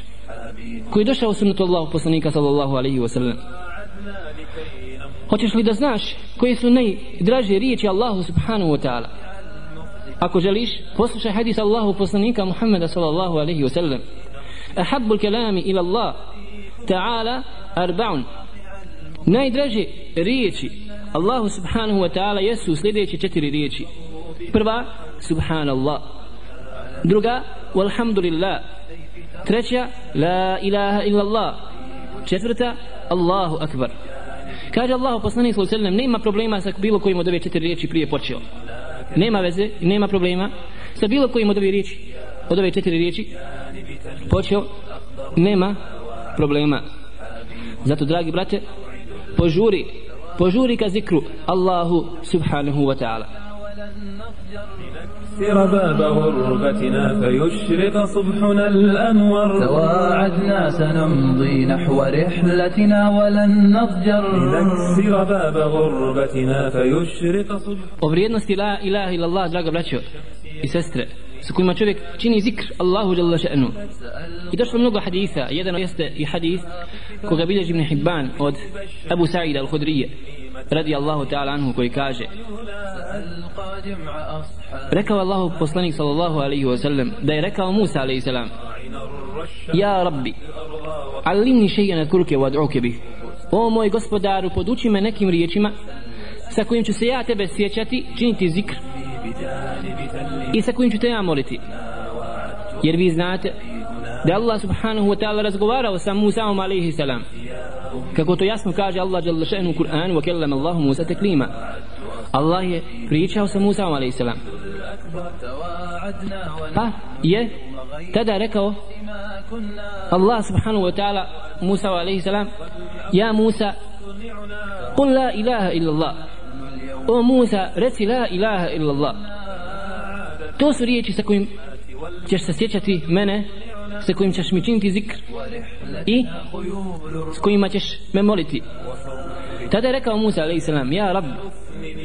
koji je došao u sunnetu Allahu poslanika sallallahu alaihi wa sallam. Hoćeš li da znaš koje su najdraže riječi Allahu subhanahu wa ta'ala? Ako želiš, poslušaj hadis Allahu poslanika Muhammeda sallallahu alaihi wa sallam. Ahabbul kelami ila Allah ta'ala arba'un. Najdraže riječi Allahu subhanahu wa ta'ala jesu sljedeće četiri riječi. Prva, subhanallah. Druga, walhamdulillah. Treća, la ilaha illallah. Četvrta, Allahu akbar. Allahu akbar kaže Allahu poslanik sallallahu alejhi ve nema problema sa bilo kojim od ove četiri riječi prije počeo. Nema veze nema problema sa bilo kojim od ove riječi od ove četiri riječi počeo nema problema. Zato dragi brate požuri požuri ka zikru Allahu subhanahu wa ta'ala. يكسر باب غربتنا فيشرق صبحنا الأنور. تواعدنا سنمضي نحو رحلتنا ولن نضجر. لنكسر باب غربتنا فيشرق صبحنا وبريدنا استلاء إله إلا الله دراغ براتشو إسستر سكون ما تشوفك تشيني ذكر الله جل شأنه إذا من لغة حديثة يدنا يست حديث كوغابيلا جبن حبان أبو سعيد الخدرية radi Allahu ta'ala anhu koji kaže rekao Allahu poslanik sallallahu alaihi wa sallam da je rekao Musa alaihi salam Ja Rabbi Alimni še'jan adkurke wa ad'uke bih. O moj gospodaru poduči me nekim riječima sa kojim ću se ja tebe sjećati činiti zikr i sa kojim ću te ja moliti. Jer vi znate da Allah subhanahu wa ta'ala razgovarao sa Musaom alaihi salam kako to jasno kaže Allah jalla še'nu u Kur'anu wa kellama Allahu Musa teklima Allah je pričao sa Musaom alaihi salam pa je tada rekao Allah subhanahu wa ta'ala Musa alaihi salam ja Musa قل لا إله إلا الله o Musa reci la ilaha illallah to su riječi sa kojim ćeš se sjećati mene sa kojim ćeš mi činiti zikr i s kojima ćeš me moliti tada je rekao Musa salam ja rab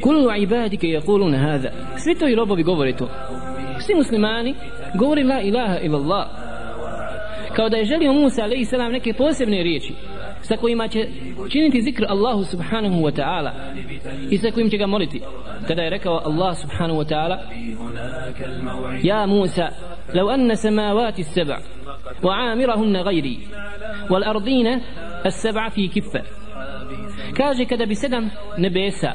kullu ibadike yakuluna hada svi to i robovi govore to svi muslimani govori la ilaha illallah kao da je želio Musa salam neke posebne riječi sa kojima će činiti zikr Allahu subhanahu wa ta'ala i sa kojim će ga moliti tada je rekao Allah subhanahu wa ta'ala Ja Musa لو أن سماوات السبع وعامرهن غيري والأرضين السبع في كفة kaže kada bi sedam nebesa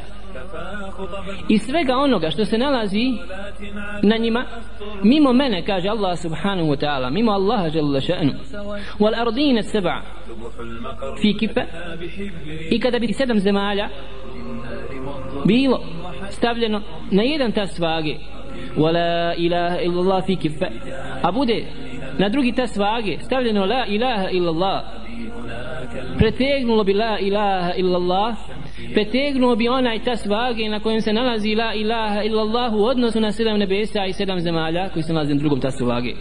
i svega onoga što se nalazi na njima mimo mene kaže Allah subhanahu wa ta'ala mimo Allaha jalla še'nu wal ardina seba fi kifa i kada bi sedam zemalja bilo stavljeno na jedan tas vage wala ilaha illallah fi kifa a bude na drugi tas vage stavljeno la ilaha illallah. Pretegnulo bi la ilaha illallah. Pretegnuo bi onaj tas vage na kojem se nalazi la ilaha illallah u odnosu na sedam nebesa i sedam zemalja koji se nalazi na drugom tasu vage.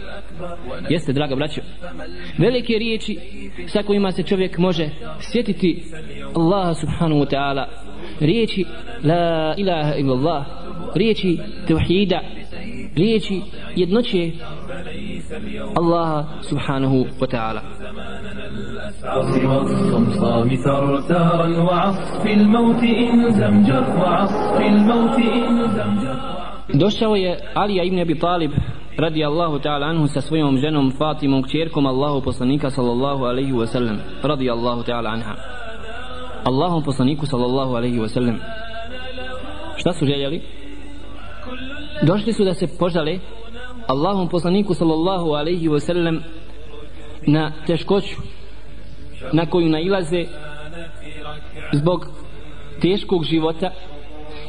Jeste draga braćo? Velike riječi sa kojima se čovjek može sjetiti Allaha subhanahu wa ta'ala. Riječi la ilaha illallah riječi tevhida riječi jednoće Allaha subhanahu wa ta'ala والصمصام ثرثارا وعصف الموت إن زمجر وعصف الموت إن زمجر Došao je Alija ibn Abi Talib radi Allahu ta'ala anhu sa svojom ženom Fatimom kćerkom Allahu poslanika sallallahu alaihi wa sallam radi Allahu ta'ala anha Allahom poslaniku sallallahu alaihi wa sallam šta su željeli? došli su da se požale Allahom poslaniku sallallahu alaihi wa sallam na teškoću na koju nailaze zbog teškog života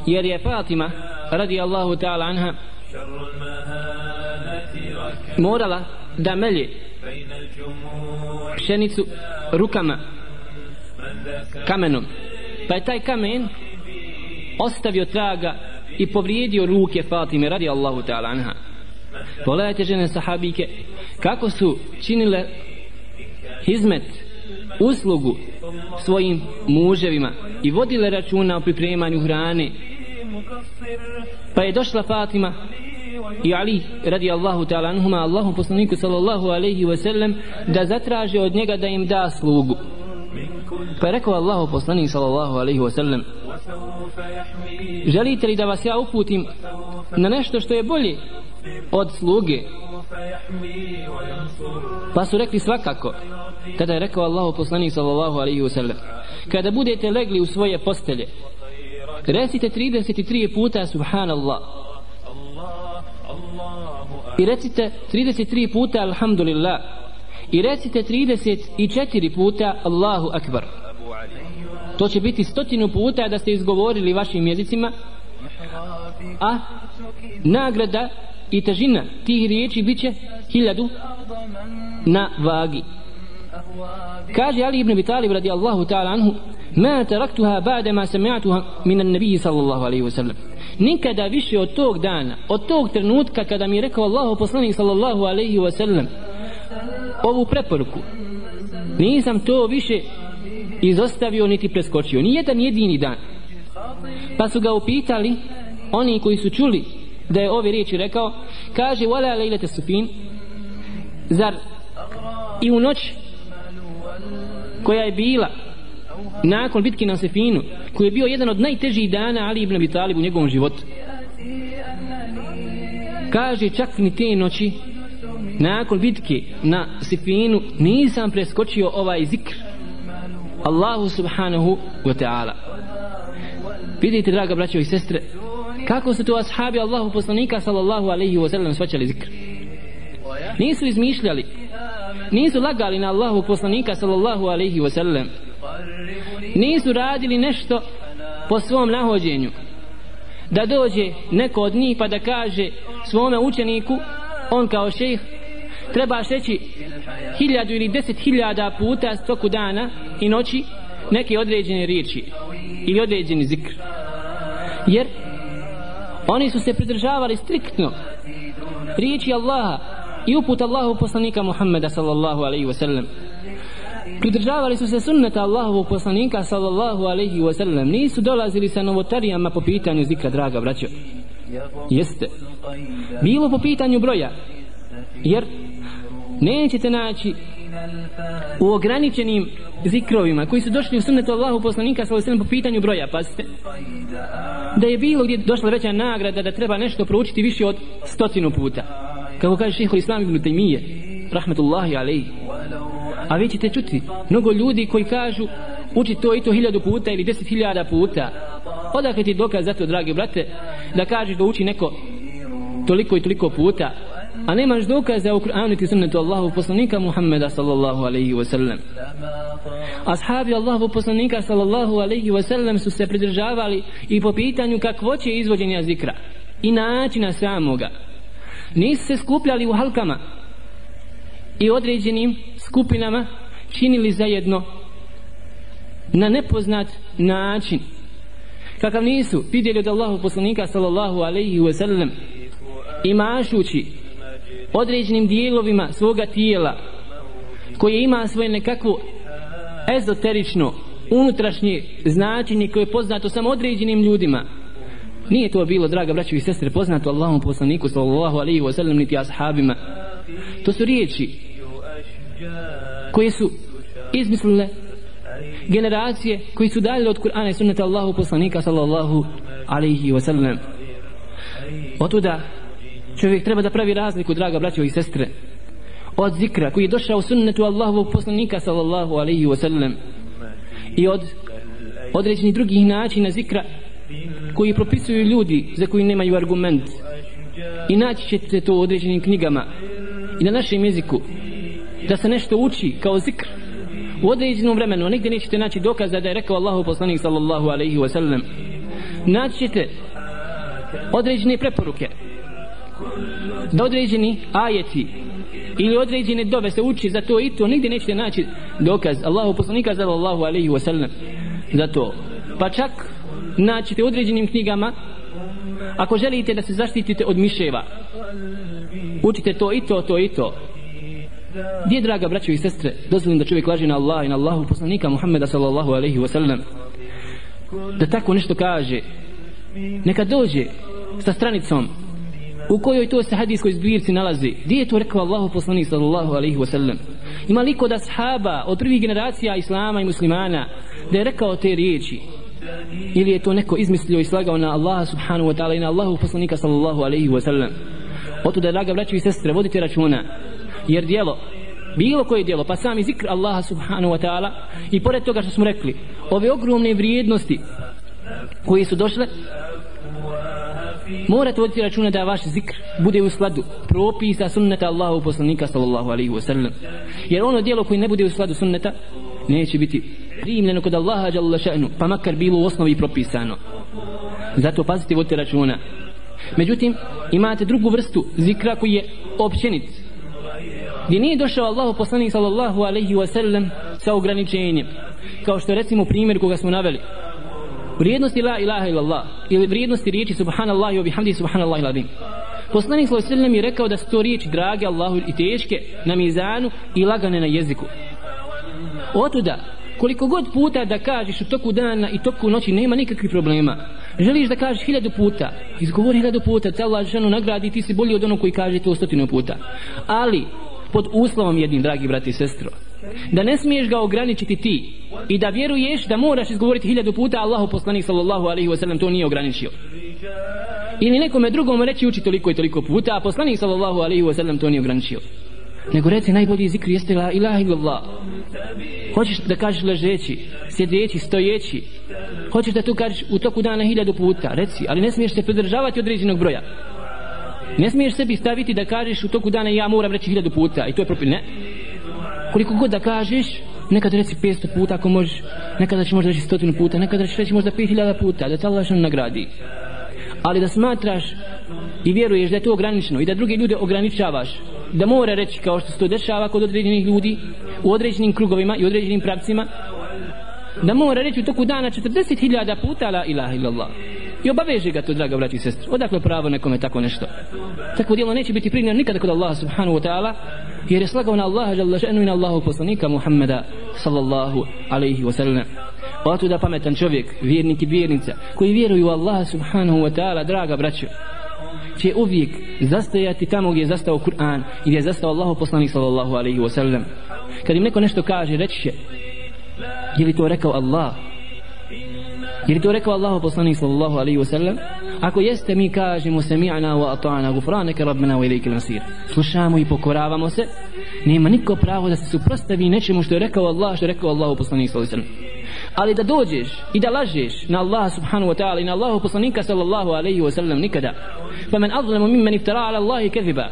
jer je Fatima radi Allahu ta'ala anha morala da melje pšenicu rukama kamenom. Pa je taj kamen ostavio traga i povrijedio ruke Fatime radi Allahu ta'ala anha pogledajte žene sahabike kako su činile hizmet uslugu svojim muževima i vodile računa o pripremanju hrane. Pa je došla Fatima i Ali radi Allahu ta'ala anhuma Allahu poslaniku sallallahu alaihi wa sallam da zatraže od njega da im da slugu. Pa je rekao Allahu poslanik sallallahu alaihi wa sallam želite li da vas ja uputim na nešto što je bolje? Od sluge. Pa su rekli svakako tada je rekao Allahu poslanik sallallahu alaihi wasallam kada budete legli u svoje postelje recite 33 puta subhanallah. I recite 33 puta alhamdulillah. I recite 34 puta Allahu akbar. To će biti stotinu puta da ste izgovorili vašim jezicima a nagrada i težina tih riječi bit će hiljadu na vagi. Kaže Ali ibn Vitalib radi Allahu ta'ala anhu ma taraktuha ba'da ma sami'atuha min an-nabi sallallahu alaihi wasallam. Nikada više od tog dana od tog trenutka kada mi je rekao Allahu poslanik sallallahu alaihi wasallam ovu preporuku. Nisam to više izostavio niti preskočio. Ni jedan jedini dan. Pa su ga upitali oni koji su čuli da je ove riječi rekao kaže wala lejlete sufin zar i u noć koja je bila nakon bitke na Sefinu koji je bio jedan od najtežih dana Ali ibn Abi Talib u njegovom životu. Kaže čak ni te noći nakon bitke na Sefinu nisam preskočio ovaj zikr Allahu subhanahu wa ta'ala. Vidite draga braćo i sestre kako su to ashabi Allahu poslanika sallallahu alaihi wa sallam svačali zikr? Nisu izmišljali. Nisu lagali na Allahu poslanika sallallahu alaihi wa sallam. Nisu radili nešto po svom nahođenju. Da dođe neko od njih pa da kaže svome učeniku on kao šejh treba šeći hiljadu ili deset hiljada puta stoku dana i noći neke određene riječi ili određeni zikr. Jer oni su se pridržavali striktno riječi Allaha i uput Allahu poslanika Muhammeda sallallahu alaihi wa sallam. Pridržavali su se sunneta Allahovog poslanika sallallahu alaihi wa sallam. Nisu dolazili sa novotarijama po pitanju zikra draga braćo. Jeste. Bilo po pitanju broja. Jer nećete naći u ograničenim zikrovima koji su došli u sunnetu Allahu poslanika sallallahu alejhi po pitanju broja pazite da je bilo gdje došla veća nagrada da treba nešto proučiti više od stotinu puta kako kaže šehol Islam ibn Taymije rahmetullahi alaihi. A vi ćete čuti mnogo ljudi koji kažu uči to i to hiljadu puta ili deset hiljada puta. Odakle ti dokaz za to, dragi brate, da kažeš da uči neko toliko i toliko puta, a nemaš dokaze u Kur'anu ti sunnetu Allahu poslanika Muhammeda sallallahu alaihi wa sallam. Ashabi Allahu poslanika sallallahu alaihi wa sallam su se pridržavali i po pitanju kakvo će izvođenja zikra i načina samoga. Nisu se skupljali u halkama i određenim skupinama činili zajedno na nepoznat način kakav nisu vidjeli od Allahu poslanika sallallahu alaihi wa sallam i mašući određenim dijelovima svoga tijela koje ima svoje nekakvo ezoterično unutrašnje značenje koje je poznato samo određenim ljudima. Nije to bilo draga braćo i sestre poznato Allahom poslaniku sallallahu alaihi wa sallam niti ashabima. To su riječi koje su izmislile generacije koji su dalje od Kur'ana i sunnata Allahu poslanika sallallahu alaihi wa sallam. Otuda čovjek treba da pravi razliku draga braćo i sestre od zikra koji je došao u sunnetu Allahovog poslanika sallallahu alaihi wa sallam i od određenih drugih načina zikra koji propisuju ljudi za koji nemaju argument. I naći ćete to u određenim knjigama i na našem jeziku. Da se nešto uči kao zikr u određenom vremenu, nigdje nećete naći dokaza da je rekao Allahu poslanik sallallahu alaihi wa sallam. Naći ćete određene preporuke da određeni ajeti ili određene dobe se uči za to i to nigdje nećete naći dokaz Allahu poslanika sallallahu alaihi wa sallam za to. Pa čak naćete određenim knjigama ako želite da se zaštitite od miševa učite to i to, to i to. Gdje draga braćo i sestre dozvolim da čovjek laži na Allah i na Allahu poslanika Muhammeda sallallahu alaihi wa sallam da tako nešto kaže. Neka dođe sa stranicom u kojoj to se hadijskoj zbirci nalazi? Gdje je to rekao Allahu poslanik sallallahu alaihi wa sallam ima liko da sahaba od prvih generacija islama i muslimana da je rekao te riječi? Ili je to neko izmislio i slagao na Allaha subhanahu wa ta'ala i na Allahu poslanika sallallahu alaihi wa sallam Oto da draga braćo i sestre vodite računa. Jer dijelo bilo koje dijelo pa sami zikr Allaha subhanahu wa ta'ala i pored toga što smo rekli ove ogromne vrijednosti koji su došle morate voditi računa da vaš zikr bude u skladu propisa sunneta Allahu poslanika sallallahu alaihi wasallam. Jer ono dijelo koje ne bude u skladu sunneta neće biti primljeno kod Allaha jalla še'nu pa makar bilo u osnovi propisano. Zato pazite vodite računa. Međutim imate drugu vrstu zikra koji je općenit gdje nije došao Allahu poslanik sallallahu alaihi wasallam sa ograničenjem kao što recimo primjer koga smo naveli vrijednosti la ilaha illallah ili vrijednosti riječi subhanallah i obihamdi subhanallah iladim poslanik sallallahu alejhi je rekao da su to riječi drage Allahu i teške na mizanu i lagane na jeziku. Otuda koliko god puta da kažeš u toku dana i toku noći nema nikakvih problema. Želiš da kažeš hiljadu puta izgovori hiljadu puta te Allah ženu nagradi ti si bolji od onog koji kaže to stotinu puta. Ali pod uslovom jednim dragi brati i sestro da ne smiješ ga ograničiti ti i da vjeruješ da moraš izgovoriti hiljadu puta Allahu poslanik sallallahu alaihi wa sallam to nije ograničio. Ili nekome drugom reći uči toliko i toliko puta a poslanik sallallahu alaihi wa sallam to nije ograničio. Nego reci najbolji zikr jeste la ilaha illallah. Hoćeš da kažeš ležeći sjedeći, stojeći? Hoćeš da tu kažeš u toku dana hiljadu puta? Reci, ali ne smiješ se pridržavati određenog broja. Ne smiješ sebi staviti da kažeš u toku dana ja moram reći hiljadu puta i to je propil, ne koliko god da kažeš nekad reci 500 puta ako možeš. Nekada će možda reći stotinu puta nekada će reći možda 5000 puta da te Allah nagradi. Ali da smatraš i vjeruješ da je to ograničeno i da druge ljude ograničavaš da mora reći kao što se to dešava kod određenih ljudi u određenim krugovima i određenim pravcima da mora reći u toku dana 40.000 puta la ilaha illallah. I obaveže ga to draga braći i sestri odakle pravo nekome tako nešto? Tako djelo neće biti primljeno nikada kod Allaha subhanahu wa ta'ala jer je slagao na Allaha jalla še'nu i na Allahu poslanika Muhammeda sallallahu alaihi wa sallam Oto da pametan čovjek, vjernik i vjernica, koji vjeruju u Allaha subhanahu wa ta'ala, draga braćo, će uvijek zastajati tamo gdje je zastao Kur'an i gdje je zastao Allahu poslanik sallallahu alaihi wa sallam. Kad im neko nešto kaže, reći će, je li to rekao Allah? Je li to rekao Allahu poslanik sallallahu alaihi wa sallam? Ako jeste mi kažemo sami'na wa ata'na gufranaka rabbana wa ilayka al-masir. Slušamo i pokoravamo se. Nema niko pravo da se suprotstavi nečemu što je rekao Allah, što je rekao Allahu poslanik sallallahu alejhi ve sellem. Ali da dođeš i da lažeš na Allah subhanahu wa ta'ala i na Allahu poslanika sallallahu alejhi ve sellem nikada. Fa man azlamu mimman iftara ala Allahi kadhiba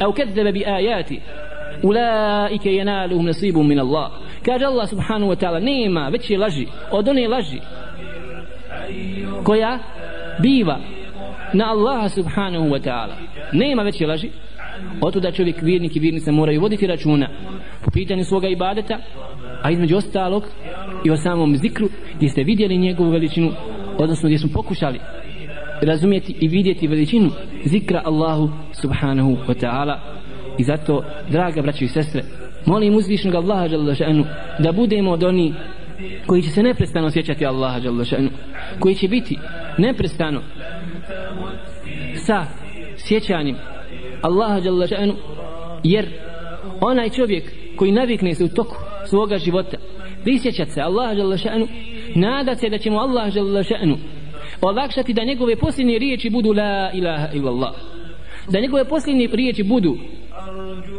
aw kadzaba bi ayati ulaika yanaluhum nasibun min Allah. Kaže Allah subhanahu wa ta'ala nema veće laži od one laži koja biva na Allaha subhanahu wa ta'ala. Nema veće laži. Oto da čovjek vjernik i vjernica moraju voditi računa po pitanju svoga ibadeta a između ostalog i o samom zikru gdje ste vidjeli njegovu veličinu odnosno gdje smo pokušali razumjeti i vidjeti veličinu zikra Allahu subhanahu wa ta'ala. I zato draga braćo i sestre molim uzvišnog Allaha šanu, da budemo od onih koji će se neprestano sjećati Allaha Đalešanu, koji će biti neprestano sa sjećanjem Allaha Đalešanu, jer onaj čovjek koji navikne se u toku svoga života prisjećat se Allaha Đalešanu, nada se da će mu Allah Đalešanu olakšati da njegove posljednje riječi budu la ilaha illallah da njegove posljednje riječi budu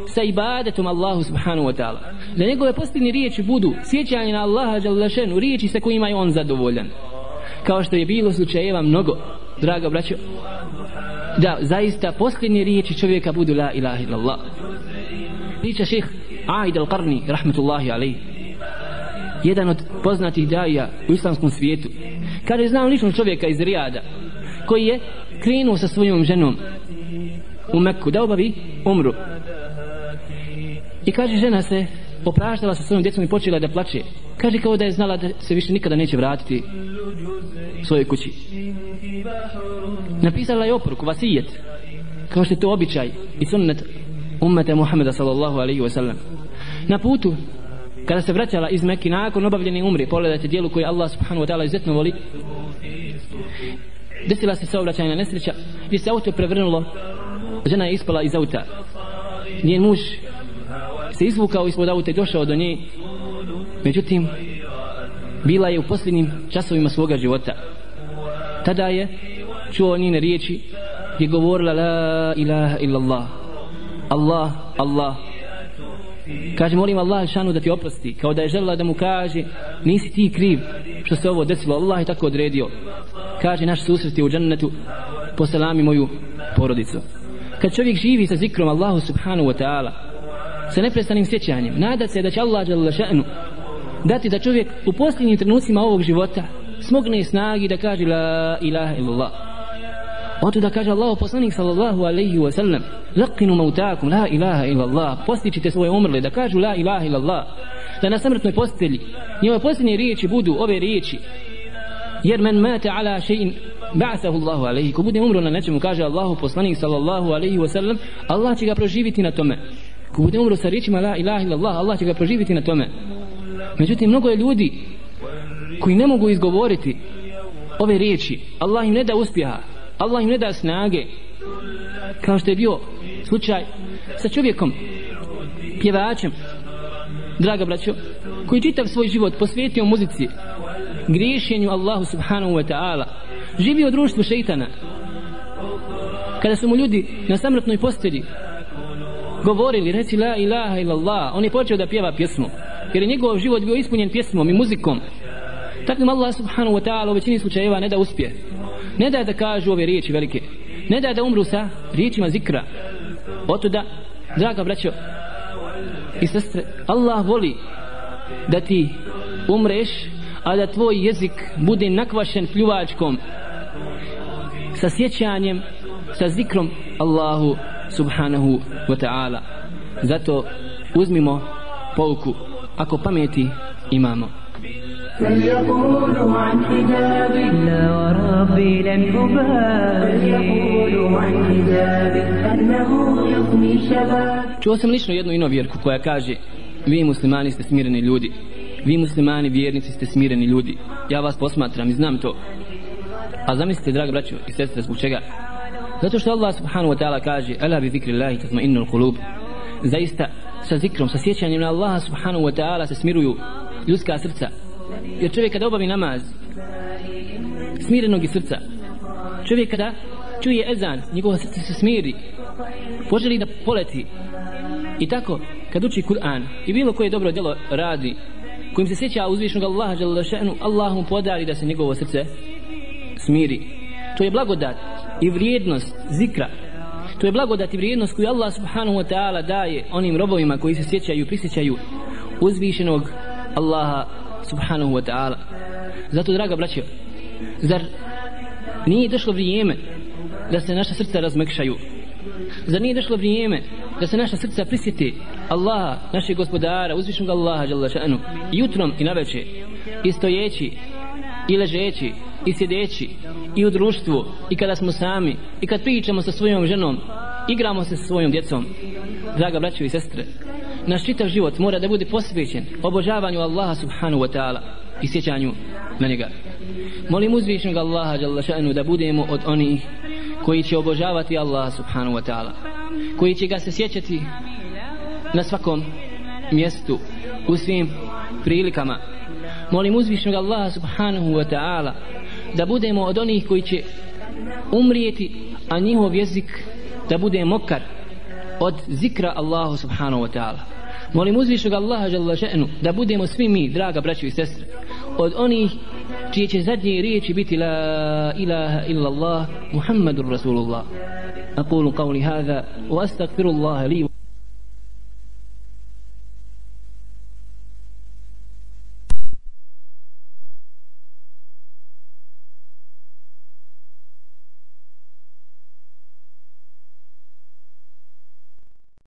sa ibadetom Allahu subhanahu wa ta'ala. Da njegove posljednje riječi budu sjećanje na Allaha džalašenu riječi sa kojima je on zadovoljan. Kao što je bilo slučajeva mnogo draga braćo. Da zaista posljednje riječi čovjeka budu la ilaha illallah. Priča ših Aid al-Qarni rahmetullahi alaih jedan od poznatih daja u islamskom svijetu. Kaže znam lično čovjeka iz Rijada koji je krenuo sa svojom ženom u Mekku da obavi umru i kaže žena se opraštala sa svojom djecom i počela da plače. Kaže kao da je znala da se više nikada neće vratiti u svojoj kući. Napisala je oporuku vasijet kao što je to običaj i sunnet ummete Muhammeda sallallahu alaihi wa sallam. Na putu kada se vraćala iz Mekke nakon obavljene umre pogledajte dijelu koje Allah subhanahu wa ta'ala izuzetno voli. Desila se saobraćajna nesreća gdje se auto prevrnulo. Žena je ispala iz auta. Njen muž se izvukao ispod auta i došao do nje. Međutim bila je u posljednjim časovima svoga života. Tada je čuo njene riječi je govorila la ilaha illallah Allah Allah. Kaže molim Allah šanu da ti oprosti kao da je želila da mu kaže nisi ti kriv što se ovo desilo Allah je tako odredio. Kaže naš susret je u džennetu poselami moju porodicu. Kad čovjek živi sa zikrom Allahu subhanahu wa ta'ala sa neprestanim sjećanjem. Nada se da će Allah dželle šanu dati da čovjek u posljednjim trenucima ovog života smogne snagi da kaže la ilaha illallah. Oto da kaže Allah poslanik sallallahu alaihi wa sallam Laqinu mautakum la ilaha illallah. Postičite svoje umrle da kažu la ilaha illallah. Da na samrtnoj postelji Njove posljednje riječi budu ove riječi. Jer men mate ala še'in ba'athahu Allahu alaihi. Ko bude umro na nečemu kaže Allahu poslanik sallallahu alaihi wa sallam Allah će ga proživiti na tome. Ko bude umro sa riječima la ilaha illallah Allah će ga proživiti na tome. Međutim mnogo je ljudi Koji ne mogu izgovoriti Ove riječi. Allah im ne da uspjeha Allah im ne da snage. Kao što je bio slučaj sa čovjekom pjevačem. Draga braćo koji čitav svoj život posvetio muzici griješenju Allahu subhanahu wa ta'ala živio u društvu šeitana. Kada su mu ljudi na samrtnoj postelji govorili reci la ilaha illallah on je počeo da pjeva pjesmu jer je njegov život bio ispunjen pjesmom i muzikom. Takvim Allah subhanahu wa ta'ala u većini slučajeva ne da uspije ne da da kažu ove riječi velike. Ne da da umru sa riječima zikra. Oto da draga braćo i sestre Allah voli da ti umreš a da tvoj jezik bude nakvašen pljuvačkom sa sjećanjem sa zikrom Allahu subhanahu wa ta'ala zato uzmimo pouku ako pameti imamo فليقولوا عن حجابي لا وربي لن أبالي فليقولوا عن حجابي أنه يغني شبابي Čuo sam lično jednu inovjerku koja kaže Vi muslimani ste smireni ljudi Vi muslimani vjernici ste smireni ljudi Ja vas posmatram i znam to A zamislite, dragi braćo i sestre, zbog čega? Zato što Allah subhanahu wa ta'ala kaže Ala bi zikri Allahi tatma innu kulub Zaista sa zikrom, sa sjećanjem na Allaha subhanahu wa ta'ala se smiruju ljudska srca. Jer čovjek kada obavi namaz smirenog i srca. Čovjek kada čuje ezan njegovo srce se smiri poželi da poleti. I tako kad uči Kur'an i bilo koje dobro djelo radi kojim se sjeća uzvišnog Allaha žele Allah mu podari da se njegovo srce smiri. To je blagodat i vrijednost zikra. To je blagodat i vrijednost koju Allah subhanahu wa ta'ala daje onim robovima koji se sjećaju i prisjećaju uzvišenog Allaha subhanahu wa ta'ala. Zato draga braćo zar nije došlo vrijeme da se naša srca razmekšaju? Zar nije došlo vrijeme da se naša srca prisjeti Allaha, našeg gospodara, uzvišnog Allaha jalla šanu, jutrom i naveče i stojeći i ležeći? I sjedeći i u društvu i kada smo sami i kad pričamo sa svojom ženom igramo se sa svojom djecom. Draga braćo i sestre naš čitav život mora da bude posvećen obožavanju Allaha subhanahu wa ta'ala i sjećanju na njega. Molim uzvišnog Allaha šanu da budemo od onih koji će obožavati Allaha subhanahu wa ta'ala koji će ga se sjećati na svakom mjestu u svim prilikama. Molim uzvišnog Allaha subhanahu wa ta'ala da budemo od onih koji će umrijeti a njihov jezik da bude mokar od zikra Allahu subhanahu wa ta'ala molim uzvišnog Allaha jalla še'nu da budemo svi mi draga braćo i sestre od onih čije će zadnje riječi biti la ilaha illa Allah Muhammadur Rasulullah أقول قولي هذا وأستغفر الله لي